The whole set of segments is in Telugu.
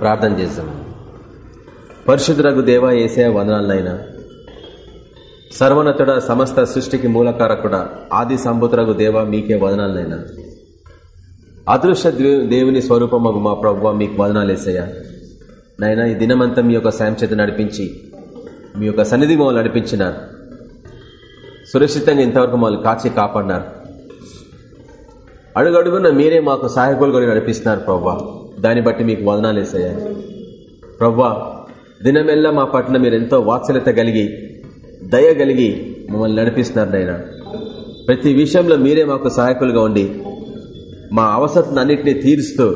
ప్రార్థన చేద్దాం పరిశుద్ధులకు దేవ ఏసే వందనాలనైనా సర్వనతుడ సమస్త సృష్టికి మూలకారకుడ ఆది సంబుతురగు దేవ మీకే వదనాలనైనా. అదృశ్య దేవుని స్వరూపమగు మా ప్రభు మీకు వదనాలేసయ్యా నైనా ఈ దినమంతా మీ యొక్క సాయం చేత నడిపించి మీ యొక్క సన్నిధి మమ్మల్ని నడిపించినారు సురక్షితంగా ఇంతవరకు మమ్మల్ని కాచి కాపాడినారు. అడుగడుగున మీరే మాకు సహాయకులు కూడా నడిపిస్తున్నారు ప్రభావ దాన్ని బట్టి మీకు వదనాలేసయ్యా ప్రవ్వా దినమెల్లా మా పట్ల మీరు ఎంతో వాత్సల్యత కలిగి దయ కలిగి మమ్మల్ని నడిపిస్తున్నారు నాయన. ప్రతి విషయంలో మీరే మాకు సహాయకులుగా ఉండి మా అవసరతను తీరుస్తూ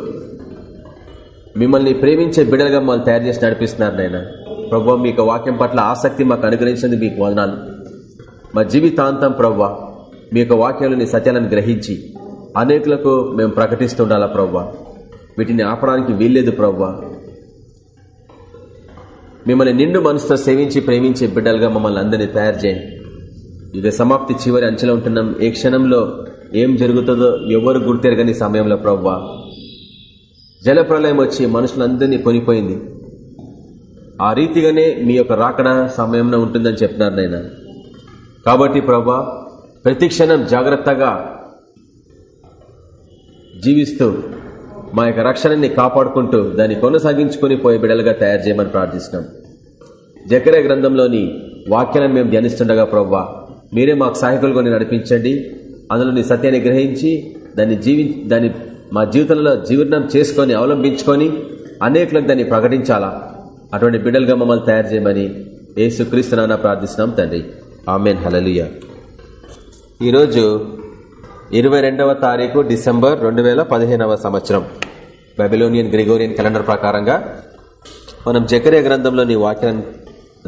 మిమ్మల్ని ప్రేమించే బిడలుగా మమ్మల్ని తయారు చేసి నడిపిస్తున్నారు నాయన. ప్రభు మీకు వాక్యం పట్ల ఆసక్తి మాకు అనుగ్రహించింది మీకు వదనాలు. మా జీవితాంతం ప్రవ్వ మీ యొక్క వాక్యాలని సత్యాలను గ్రహించి అనేకులకు మేము ప్రకటిస్తుండాలా ప్రవ్వ? వీటిని ఆపడానికి వీల్లేదు ప్రవ్వ. మిమ్మల్ని నిండు మనసుతో సేవించి ప్రేమించే బిడ్డలుగా మమ్మల్ని అందరినీ తయారు చేయండి. యుగ సమాప్తి చివరి అంచెలో ఉంటున్నాం. ఏ క్షణంలో ఏం జరుగుతుందో ఎవరు గుర్తెరగని సమయంలో ప్రవ్వా. జలప్రలయం వచ్చి మనుషులందరినీ కొనిపోయింది. ఆ రీతిగానే మీ యొక్క రాకడ సమయంలో ఉంటుందని చెప్పినారు నాయన. కాబట్టి ప్రభా ప్రతి క్షణం జాగ్రత్తగా జీవిస్తూ మా యొక్క రక్షణని కాపాడుకుంటూ దాన్ని కొనసాగించుకుని పోయే బిడలుగా తయారు చేయమని ప్రార్థిస్తున్నాం. జకరే గ్రంథంలోని వాక్యాలను మేము ధ్యానిస్తుండగా ప్రవ్వా మీరే మాకు సహాయకులు నడిపించండి. అందులోని సత్యాన్ని గ్రహించి దాన్ని జీవి దాన్ని మా జీవితంలో జీవనం చేసుకొని అవలంబించుకొని అనేకులకు దాన్ని ప్రకటించాలా. అటువంటి బిడ్డలుగా మమ్మల్ని తయారు చేయమని ఏసుక్రీస్తున్నా ప్రార్థిస్తున్నాం తండ్రి. ఆమెన్. హలలియ ఈరోజు ఇరవై రెండవ తారీఖు డిసెంబర్ రెండు వేల పదిహేనవ సంవత్సరం. బెబిలోనియన్ గ్రిగోరియన్ క్యాలెండర్ ప్రకారంగా మనం జకరే గ్రంథంలోని వాక్యాన్ని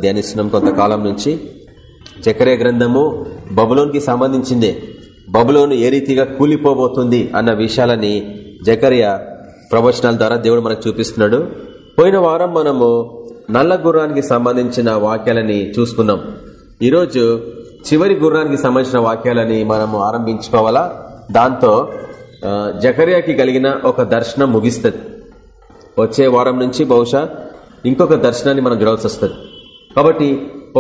ధ్యానిస్తున్నాం కొంతకాలం నుంచి. జకరే గ్రంథము బబులోన్కి సంబంధించిందే. బబులోను ఏ రీతిగా కూలిపోబోతుంది అన్న విషయాలని జకరియా ప్రవచనాల ద్వారా దేవుడు మనకు చూపిస్తున్నాడు. పోయిన వారం మనము నల్ల గుర్రానికి సంబంధించిన వాక్యాలని చూసుకున్నాం. ఈరోజు చివరి గుర్రానికి సంబంధించిన వాక్యాలని మనము ఆరంభించుకోవాలా? దాంతో జకరియాకి కలిగిన ఒక దర్శనం ముగిస్తుంది. వచ్చే వారం నుంచి బహుశా ఇంకొక దర్శనాన్ని మనం చూడాల్సి వస్తుంది. కాబట్టి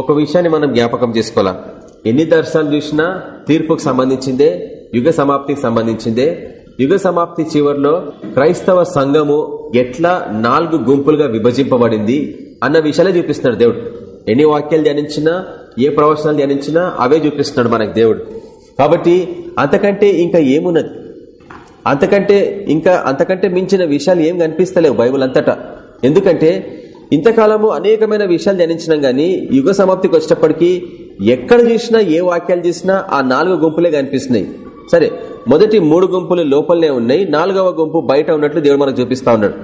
ఒక విషయాన్ని మనం జ్ఞాపకం చేసుకోవాలా? ఎన్ని దర్శనాలు చూసినా తీర్పుకు సంబంధించిందే యుగ సమాప్తికి సంబంధించిందే. యుగ సమాప్తి చివరిలో క్రైస్తవ సంఘము ఎట్లా నాలుగు గుంపులుగా విభజింపబడింది అన్న విషయాలే చూపిస్తున్నాడు దేవుడు. ఎన్ని వాక్యాలు ధ్యానించినా ఏ ప్రవచనాలు ధ్యానించినా అవే చూపిస్తున్నాడు మనకు దేవుడు. కాబట్టి అంతకంటే ఇంకా ఏమున్నది? అంతకంటే ఇంకా అంతకంటే మించిన విషయాలు ఏం కనిపిస్తలేవు బైబుల్ అంతటా. ఎందుకంటే ఇంతకాలము అనేకమైన విషయాలు ధ్యానించినాం గానీ యుగ సమాప్తికి వచ్చేటప్పటికీ ఎక్కడ చూసినా ఏ వాక్యాలు చూసినా ఆ నాలుగు గుంపులే కనిపిస్తున్నాయి. సరే మొదటి మూడు గుంపులు లోపలనే ఉన్నాయి. నాలుగవ గుంపు బయట ఉన్నట్లు దేవుడు మనకు చూపిస్తా ఉన్నాడు.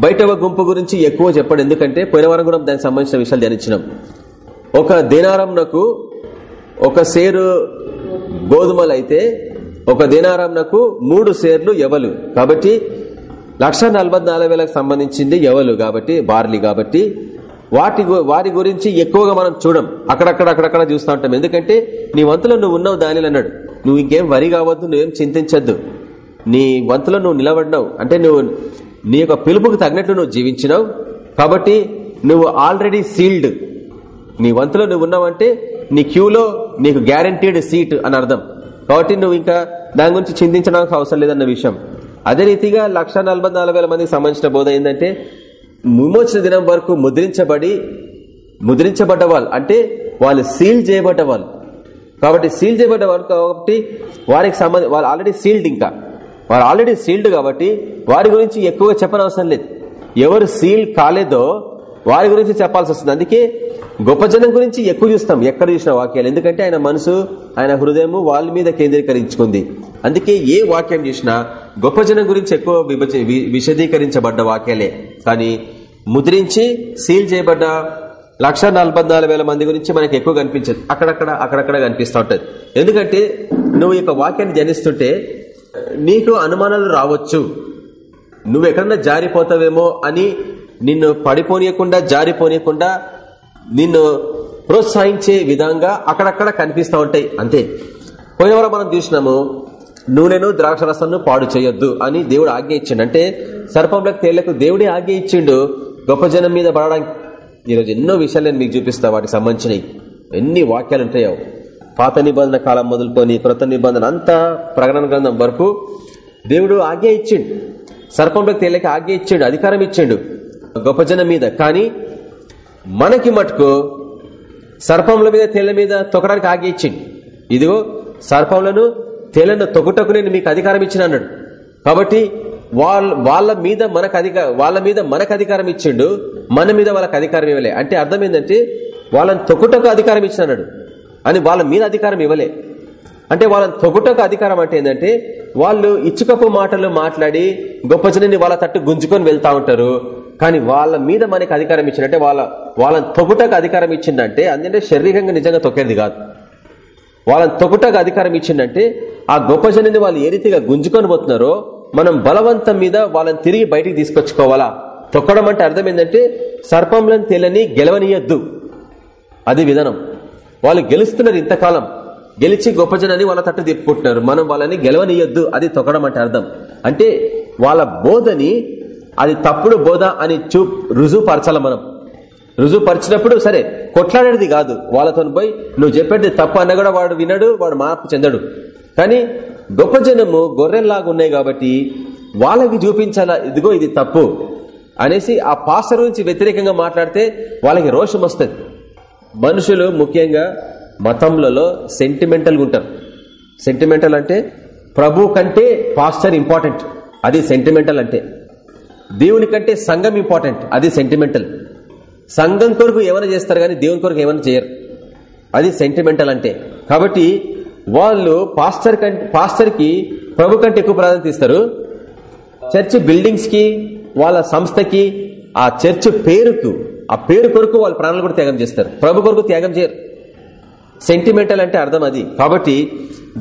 బయటవ గుంపు గురించి ఎక్కువ చెప్పండి. ఎందుకంటే పోయిన వారం కూడా దానికి సంబంధించిన విషయాలు ధ్యానించినాం. ఒక దినారంనకు ఒక సేరు గోధుమలు అయితే ఒక దినారంనకు మూడు సేర్లు ఎవలు. కాబట్టి లక్ష వేలకు సంబంధించింది ఎవలు కాబట్టి బార్లీ కాబట్టి. వాటి వారి గురించి ఎక్కువగా మనం చూడం. అక్కడక్కడ అక్కడక్కడ చూస్తూ ఉంటాం. ఎందుకంటే నీ వంతులో నువ్వు ఉన్నావు దానిలో అన్నాడు. నువ్వు ఇంకేం వరి కావద్దు నువ్వేం చింతించద్దు. నీ వంతులో నువ్వు నిలబడినావు. అంటే నువ్వు నీ యొక్క పిలుపుకు తగినట్లు నువ్వు జీవించినావు. కాబట్టి నువ్వు ఆల్రెడీ సీల్డ్. నీ వంతులో నువ్వు ఉన్నావంటే నీ క్యూలో నీకు గ్యారంటీడ్ సీట్ అని అర్థం. కాబట్టి నువ్వు ఇంకా దాని గురించి చింతించడానికి అవసరం లేదన్న విషయం. అదే రీతిగా లక్ష మందికి సంబంధించిన బోధ ఏంటంటే విమోచన దినం వరకు ముద్రించబడి ముద్రించబడ్డ వాళ్ళు అంటే వాళ్ళు సీల్ చేయబడ్డ వాళ్ళు కాబట్టి సీల్ చేయబడ్డ వాళ్ళు కాబట్టి వారికి సంబంధం వాళ్ళు ఆల్రెడీ సీల్డ్ ఇంకా. వారు ఆల్రెడీ సీల్డ్ కాబట్టి వారి గురించి ఎక్కువగా చెప్పనవసరం లేదు. ఎవరు సీల్ కాలేదో వారి గురించి చెప్పాల్సి వస్తుంది. అందుకే గొప్ప జనం గురించి ఎక్కువ చూస్తాం ఎక్కడ చూసిన వాక్యాలు. ఎందుకంటే ఆయన మనసు ఆయన హృదయం వాళ్ళ మీద కేంద్రీకరించుకుంది. అందుకే ఏ వాక్యం చూసినా గొప్ప జనం గురించి ఎక్కువ విశదీకరించబడ్డ వాక్యాలే. కానీ ముద్రించి సీల్ చేయబడ్డ లక్ష మంది గురించి మనకి ఎక్కువ కనిపించదు. అక్కడక్కడ అక్కడక్కడ కనిపిస్తూ ఉంటుంది. ఎందుకంటే నువ్వు ఈ వాక్యాన్ని జనిస్తుంటే నీకు అనుమానాలు రావచ్చు. నువ్వు ఎక్కడన్నా జారిపోతావేమో అని నిన్ను పడిపోనియకుండా జారిపోనీయకుండా నిన్ను ప్రోత్సహించే విధంగా అక్కడక్కడ కనిపిస్తూ ఉంటాయి. అంతే. పోయినవరం మనం చూసినాము నూనెను ద్రాక్షరసను పాడు చేయొద్దు అని దేవుడు ఆజ్ఞ ఇచ్చిండు. అంటే సర్పంలకు తేళ్ళకు దేవుడే ఆజ్ఞ ఇచ్చిండు. గొప్ప జనం మీద పడడానికి. ఈరోజు ఎన్నో విషయాలు నేను మీకు చూపిస్తా వాటికి సంబంధించినవి. ఎన్ని వాక్యాలు ఉంటాయో. పాత నిబంధన కాలం మొదలుకొని కృత నిబంధన అంతా ప్రకటన గ్రంథం వరకు దేవుడు ఆజ్ఞ ఇచ్చిండు. సర్పంలకు తేలిక ఆజ్ఞ ఇచ్చిండు అధికారం ఇచ్చిండు. గొప్ప జనం మీద కానీ మనకి మటుకు సర్పంల మీద తేళ్ళ మీద తొక్కడానికి ఆజ్ఞ ఇచ్చిండు ఇదిగో సర్పంలను తేళ్ళను తొక్కుటకు నేను మీకు అధికారం ఇచ్చిన అన్నాడు. కాబట్టి వాళ్ళ వాళ్ళ మీద మనకు అధిక వాళ్ళ మీద మనకు అధికారం ఇచ్చిండు మన మీద వాళ్ళకి అధికారం ఇవ్వలే. అంటే అర్థం ఏంటంటే వాళ్ళని తొక్కుటకు అధికారం ఇచ్చిన అన్నాడు. అని వాళ్ళ మీద అధికారం ఇవ్వలే. అంటే వాళ్ళని తొక్కుటకు అధికారం అంటే ఏంటంటే వాళ్ళు ఇచ్చుకపు మాటలు మాట్లాడి గొప్ప జనాన్ని వాళ్ళ తట్టు గుంజుకొని వెళ్తా ఉంటారు. కానీ వాళ్ళ మీద మనకి అధికారం ఇచ్చిందంటే వాళ్ళ వాళ్ళని తొగుటకు అధికారం ఇచ్చిందంటే అందుకంటే శారీరకంగా నిజంగా తొక్కేది కాదు. వాళ్ళని తొగుటకు అధికారం ఇచ్చిందంటే ఆ గొప్ప జనాన్ని వాళ్ళు ఏ రీతిగా గుంజుకొని పోతున్నారో మనం బలవంతం మీద వాళ్ళని తిరిగి బయటికి తీసుకొచ్చుకోవాలా? తొక్కడం అంటే అర్థం ఏంటంటే సర్పంలను తెలని గెలవనీయద్దు. అది విధానం. వాళ్ళు గెలుస్తున్నారు ఇంతకాలం. గెలిచి గొప్ప జనాన్ని వాళ్ళ తట్టు తిప్పుకుంటున్నారు. మనం వాళ్ళని గెలవనీయొద్దు. అది తొక్కడం అంటే అర్థం. అంటే వాళ్ళ బోధని అది తప్పుడు బోధ అని చూ రుజువుపరచాల మనం. రుజువుపరిచినప్పుడు సరే కొట్లాడేది కాదు. వాళ్ళతో పోయి నువ్వు చెప్పేది తప్పు అన్న కూడా వాడు వినడు వాడు మార్పు చెందడు. కానీ గొప్ప జనము గొర్రెల్లాగా ఉన్నాయి కాబట్టి వాళ్ళకి చూపించాలా ఇదిగో ఇది తప్పు అనేసి ఆ పాస్టర్ గురించి వ్యతిరేకంగా మాట్లాడితే వాళ్ళకి రోషం వస్తుంది. మనుషులు ముఖ్యంగా మతంలలో సెంటిమెంటల్గా ఉంటారు. సెంటిమెంటల్ అంటే ప్రభు కంటే పాస్టర్ ఇంపార్టెంట్. అది సెంటిమెంటల్ అంటే. దేవుని కంటే సంఘం ఇంపార్టెంట్. అది సెంటిమెంటల్ సంఘం కొరకు ఏమైనా చేస్తారు కానీ దేవుని కొరకు ఏమైనా చేయరు. అది సెంటిమెంటల్ అంటే. కాబట్టి వాళ్ళు పాస్టర్ కంటే పాస్టర్కి ప్రభు కంటే ఎక్కువ ప్రాధాన్యత ఇస్తారు. చర్చ్ బిల్డింగ్స్కి వాళ్ళ సంస్థకి ఆ చర్చ్ పేరుకు ఆ పేరు కొరకు వాళ్ళ ప్రాణాలు కూడా త్యాగం చేస్తారు. ప్రభు కొరకు త్యాగం చేయరు. సెంటిమెంటల్ అంటే అర్థం అది. కాబట్టి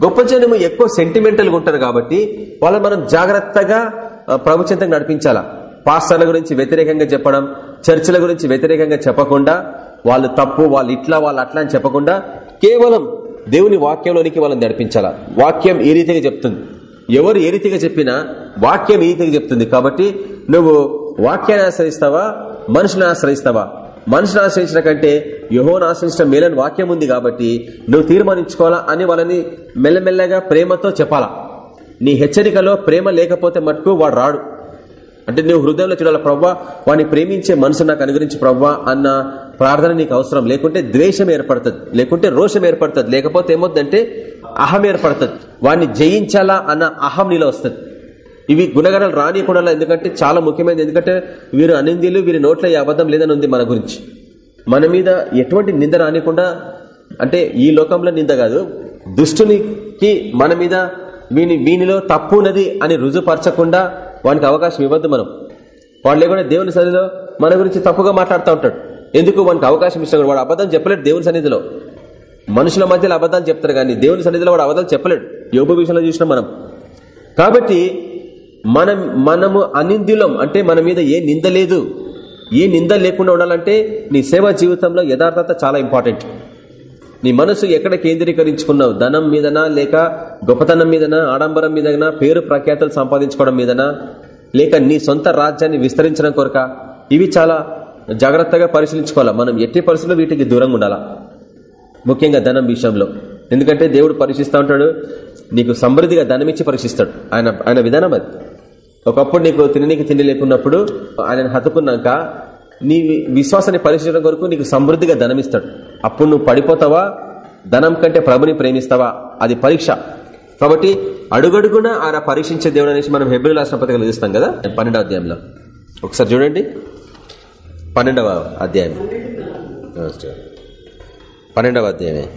గొప్ప జనము ఎక్కువ సెంటిమెంటల్గా ఉంటారు కాబట్టి వాళ్ళని మనం జాగ్రత్తగా ప్రభు చింతకు నడిపించాలా? పాస్టర్ల గురించి వ్యతిరేకంగా చెప్పడం చర్చిల గురించి వ్యతిరేకంగా చెప్పకుండా వాళ్ళు తప్పు వాళ్ళు ఇట్లా వాళ్ళు అట్లా అని చెప్పకుండా కేవలం దేవుని వాక్యంలోనికి వాళ్ళని నడిపించాలా? వాక్యం ఏ రీతిగా చెప్తుంది. ఎవరు ఏ రీతిగా చెప్పినా వాక్యం ఏ రీతిగా చెప్తుంది. కాబట్టి నువ్వు వాక్యాన్ని ఆశ్రయిస్తావా? మనుషులను ఆశ్రయిస్తావా? మనుషుని ఆశ్రయించిన కంటే యహోను ఆశ్రయించడం మేలని వాక్యం ఉంది కాబట్టి నువ్వు తీర్మానించుకోవాలా అని వాళ్ళని మెల్లమెల్లగా ప్రేమతో చెప్పాలా? నీ హెచ్చరికలో ప్రేమ లేకపోతే మటుకు వాడు రాడు. అంటే నువ్వు హృదయంలో చూడాలి ప్రవ్వా వాడిని ప్రేమించే మనసు నాకు అనుగురించి ప్రవ్వా అన్న ప్రార్థన నీకు అవసరం. లేకుంటే ద్వేషం ఏర్పడుతుంది. లేకుంటే రోషం ఏర్పడుతుంది. లేకపోతే ఏమవుతుందంటే అహం ఏర్పడుతుంది. వాడిని జయించాలా అన్న అహం నీలో వస్తుంది. ఇవి గుణగణాలు రానియకుండా ఎందుకంటే చాలా ముఖ్యమైనది. ఎందుకంటే వీరు అనిందీలు వీరి నోట్ల ఈ అబద్ధం లేదని ఉంది మన గురించి. మన మీద ఎటువంటి నింద రానియకుండా అంటే ఈ లోకంలో నింద కాదు దుష్టునికి మన మీద వీని వీనిలో తప్పు ఉన్నది అని రుజుపరచకుండా వానికి అవకాశం ఇవ్వద్దు మనం. వాడు లేకుండా దేవుని సన్నిధిలో మన గురించి తప్పుగా మాట్లాడుతూ ఉంటాడు. ఎందుకు వానికి అవకాశం ఇస్తాడు వాడు అబద్ధం చెప్పలేడు దేవుని సన్నిధిలో. మనుషుల మధ్యలో అబద్ధాలు చెప్తారు కానీ దేవుని సన్నిధిలో వాడు అబద్ధాలు చెప్పలేడు. యోగ విషయంలో చూసినాం మనం. కాబట్టి మనం మనము అనిందులం అంటే మన మీద ఏ నింద లేదు. ఏ నింద లేకుండా ఉండాలంటే నీ సేవా జీవితంలో యథార్థత చాలా ఇంపార్టెంట్. నీ మనసు ఎక్కడ కేంద్రీకరించుకున్నావు? ధనం మీదనా లేక గొప్పతనం మీదనా? ఆడంబరం మీదనా? పేరు ప్రఖ్యాతలు సంపాదించుకోవడం మీదనా? లేక నీ సొంత రాజ్యాన్ని విస్తరించడం కొరక? ఇవి చాలా జాగ్రత్తగా పరిశీలించుకోవాలా? మనం ఎట్టి పరిస్థితుల్లో వీటికి దూరంగా ఉండాలా? ముఖ్యంగా ధనం విషయంలో. ఎందుకంటే దేవుడు పరీక్షిస్తూ ఉంటాడు. నీకు సమృద్ధిగా ధనం ఇచ్చి పరీక్షిస్తాడు. ఆయన ఆయన విధానం అది. ఒకప్పుడు నీకు తిననీకి తిండి లేకున్నప్పుడు ఆయన హతుకున్నాక నీ విశ్వాసాన్ని పరీక్షించడం కొరకు నీకు సమృద్ధిగా ధనం ఇస్తాడు అప్పుడు నువ్వు పడిపోతావా? ధనం కంటే ప్రభుని ప్రేమిస్తావా? అది పరీక్ష. కాబట్టి అడుగడుగున ఆయన పరీక్షించే దేవుడు అనేసి మనం హెబ్రి రాష్ట్ర పత్రికలు చూస్తాం కదా? పన్నెండవ అధ్యాయంలో. ఒకసారి చూడండి. పన్నెండవ అధ్యాయం. పన్నెండవ అధ్యాయమే.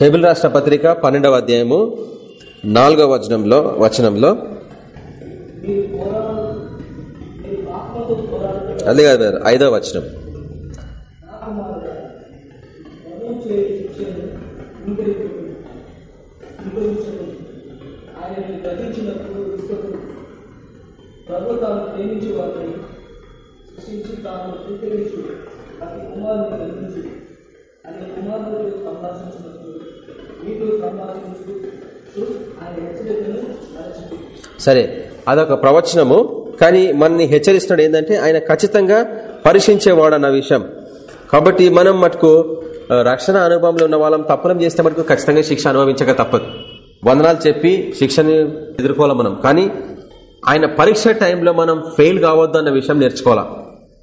హెబిల్ రాష్ట్ర పత్రిక పన్నెండవ అధ్యాయము నాలుగవ వచనంలో వచనంలో. అదే కాదు. ఐదవ వచనం. ఆయనని గతించినప్పుడు దుఃఖపడు ప్రభు తాను ప్రేమించి వారిని సృష్టించి తాను స్వీకరించు అతి కుమారుని గతించు అని కుమారుడు సంభాషించినప్పుడు మీతో సంభాషించు ఆయన హెచ్చరికను సరే అదొక ప్రవచనము. కానీ మనని హెచ్చరిస్తున్నాడు ఏంటంటే ఆయన ఖచ్చితంగా పరీక్షించేవాడు అన్న విషయం. కాబట్టి మనం మటుకు రక్షణ అనుభవంలో ఉన్న వాళ్ళం తప్పులం చేస్తే మనకు ఖచ్చితంగా శిక్ష అనుభవించక తప్పదు. వందనాలు చెప్పి శిక్షను ఎదుర్కోవాలి మనం. కానీ ఆయన పరీక్ష టైంలో మనం ఫెయిల్ కావద్దు అన్న విషయం నేర్చుకోవాలా?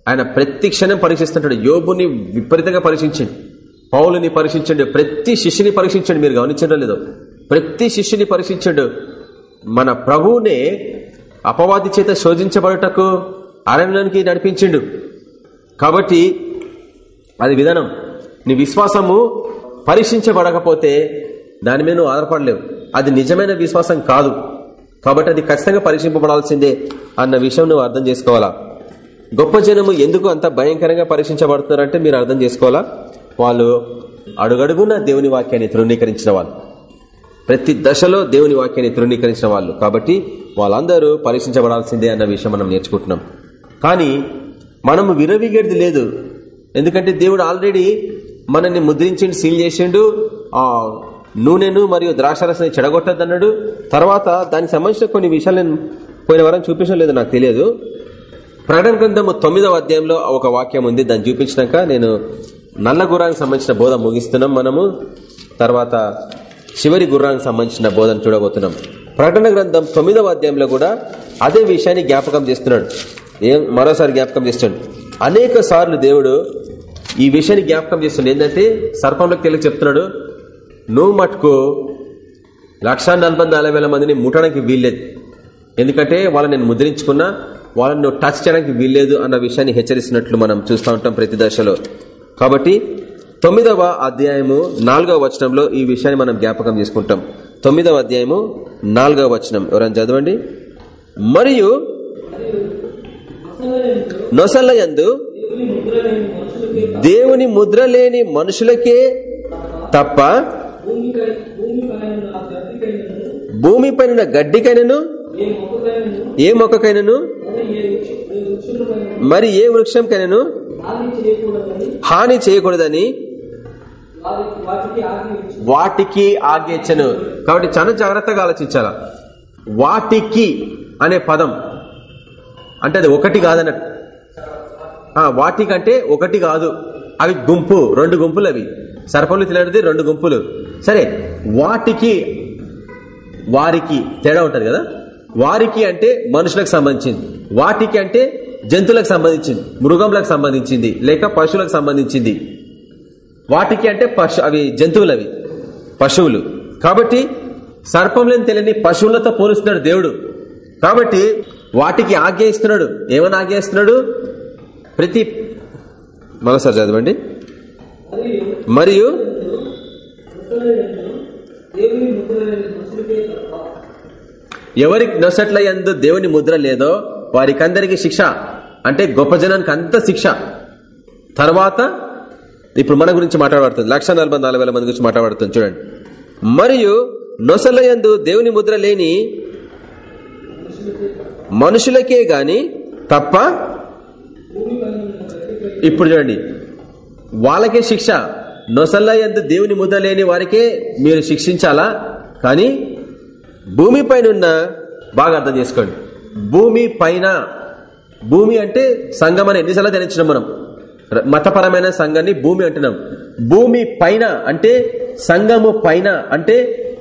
ఆయన ప్రతి క్షణం పరీక్షిస్తుంటాడు. యోబుని విపరీతంగా పరీక్షించండి. పౌలుని పరీక్షించండి. ప్రతి శిష్యుని పరీక్షించండి. మీరు గమనించడం లేదు. ప్రతి శిష్యుని పరీక్షించండు. మన ప్రభువునే అపవాది చేత శోధించబడటకు అరణ్యానికి నడిపించిండు. కాబట్టి అది విధానం. నీ విశ్వాసము పరీక్షించబడకపోతే దాని మీద నువ్వు ఆధారపడలేవు. అది నిజమైన విశ్వాసం కాదు. కాబట్టి అది ఖచ్చితంగా పరీక్షింపబడాల్సిందే అన్న విషయం నువ్వు అర్థం చేసుకోవాలా? గొప్ప జనము ఎందుకు అంత భయంకరంగా పరీక్షించబడుతున్నారంటే మీరు అర్థం చేసుకోవాలా? వాళ్ళు అడుగడుగున దేవుని వాక్యాన్ని తృణీకరించిన వాళ్ళు. ప్రతి దశలో దేవుని వాక్యాన్ని తృణీకరించిన వాళ్ళు. కాబట్టి వాళ్ళందరూ పరీక్షించబడాల్సిందే అన్న విషయం మనం నేర్చుకుంటున్నాం. కానీ మనము విరవిగేది లేదు. ఎందుకంటే దేవుడు ఆల్రెడీ మనల్ని ముద్రించిండు సీల్ చేసిండు. ఆ నూనెను మరియు ద్రాక్షరసని చెడగొట్టద్దన్నాడు. తర్వాత దానికి సంబంధించిన కొన్ని విషయాలు నేను పోయిన వారం చూపించడం లేదు నాకు తెలియదు. ప్రకటన గ్రంథము తొమ్మిదవ అధ్యాయంలో ఒక వాక్యం ఉంది దాన్ని చూపించినాక నేను నల్ల గుర్రానికి సంబంధించిన బోధ ముగిస్తున్నాం మనము. తర్వాత చివరి గుర్రానికి సంబంధించిన బోధన చూడబోతున్నాం. ప్రకటన గ్రంథం తొమ్మిదవ అధ్యాయంలో కూడా అదే విషయాన్ని జ్ఞాపకం చేస్తున్నాడు. ఏం మరోసారి జ్ఞాపకం చేస్తున్నాడు. అనేక సార్లు దేవుడు ఈ విషయాన్ని జ్ఞాపకం చేస్తుంది. ఏంటంటే సర్పంలోకి తెలియ చెప్తున్నాడు నువ్వు మటుకు లక్షా మందిని ముట్టడానికి వీల్లేదు. ఎందుకంటే వాళ్ళని నేను ముద్రించుకున్నా వాళ్ళని టచ్ చేయడానికి వీల్లేదు అన్న విషయాన్ని హెచ్చరిస్తున్నట్లు మనం చూస్తూ ఉంటాం ప్రతి దశలో. కాబట్టి తొమ్మిదవ అధ్యాయము నాలుగవ వచనంలో ఈ విషయాన్ని మనం జ్ఞాపకం చేసుకుంటాం. తొమ్మిదవ అధ్యాయము నాలుగవ వచనం. ఎవరైనా చదవండి? మరియు నొసలయందు దేవుని ముద్ర లేని మనుషులకే తప్ప భూమిపై భూమిపైన నా గడ్డికైనను ఏ మొక్కకైనను మరి ఏ వృక్షంకైనను హాని చేయకూడదని వాటికి ఆగేచ్చను కాబట్టి చాలా జాగ్రత్తగా ఆలోచించాల? వాటికి అనే పదం అంటే అది ఒకటి కాదన్నట్టు. వాటికంటే ఒకటి కాదు. అవి గుంపు రెండు గుంపులు అవి. సర్పంలు తినది రెండు గుంపులు. సరే వాటికి వారికి తేడా ఉంటుంది కదా? వారికి అంటే మనుషులకు సంబంధించింది. వాటికి అంటే జంతువులకు సంబంధించింది మృగంలకు సంబంధించింది లేక పశువులకు సంబంధించింది. వాటికి అంటే పశు అవి జంతువులు అవి పశువులు. కాబట్టి సర్పంలేని తెలియని పశువులతో పోలుస్తున్నాడు దేవుడు. కాబట్టి వాటికి ఆజ్ఞ ఇస్తున్నాడు. ఏమని ఆజ్ఞ ఇస్తున్నాడు? ప్రతి మరోసారి చదవండి. మరియు ఎవరికి నొసట్ల ఎందు దేవుని ముద్ర లేదో వారికందరికి శిక్ష. అంటే గొప్ప జనానికి అంత శిక్ష. తర్వాత ఇప్పుడు మన గురించి మాట్లాడబడుతుంది. లక్ష నలభై నాలుగు వేల మంది గురించి మాట్లాడుతుంది చూడండి. మరియు నొసలయందు దేవుని ముద్ర లేని మనుషులకే గాని తప్ప ఇప్పుడు చూడండి. వాళ్ళకే శిక్ష. నొసల్ల ఎందు దేవుని ముద్ర లేని వారికే మీరు శిక్షించాలా? కానీ భూమి పైన ఉన్న బాగా అర్థం చేసుకోండి. భూమి పైన భూమి అంటే సంఘం అని ఎన్నిసార్లు ధ్యానించినాం మనం. మతపరమైన సంఘాన్ని భూమి అంటున్నాం. భూమి పైన అంటే సంఘము పైన అంటే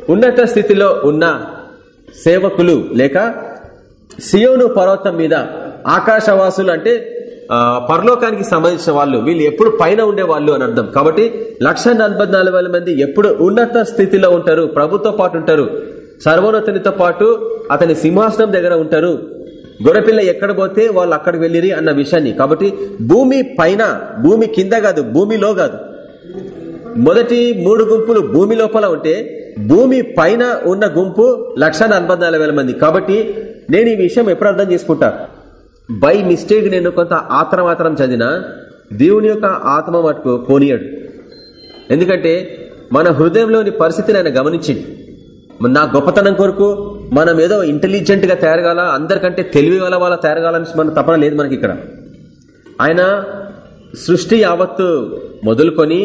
ఉన్నత స్థితిలో ఉన్న సేవకులు లేక సియోను పర్వతం మీద ఆకాశవాసులు అంటే పరలోకానికి సంబంధించిన వాళ్ళు వీళ్ళు ఎప్పుడు పైన ఉండేవాళ్ళు అని అర్థం. కాబట్టి లక్ష మంది ఎప్పుడు ఉన్నత స్థితిలో ఉంటారు ప్రభుతో పాటు ఉంటారు. సర్వోన్నతునితో పాటు అతని సింహాసనం దగ్గర ఉంటారు. గొర్రెపిల్ల ఎక్కడ పోతే వాళ్ళు అక్కడికి వెళ్ళిరి అన్న విషయాన్ని. కాబట్టి భూమి పైన భూమి కింద కాదు భూమిలో కాదు. మొదటి మూడు గుంపులు భూమి లోపల ఉంటే భూమి పైన ఉన్న గుంపు లక్ష మంది. కాబట్టి నేను ఈ విషయం ఎప్పుడు అర్థం చేసుకుంటా? బై మిస్టేక్ నేను కొంత ఆత్రమాత్రం చదివిన దేవుని యొక్క ఆత్మ మటుకు పోనీయడు. ఎందుకంటే మన హృదయంలోని పరిస్థితిని ఆయన గమనించింది నా గొప్పతనం కొరకు మనం ఏదో ఇంటెలిజెంట్గా తయారగాల అందరికంటే తెలివి గల వాళ్ళ తయారగాలని మన తపన లేదు మనకి ఇక్కడ. ఆయన సృష్టి యావత్తు మొదలుకొని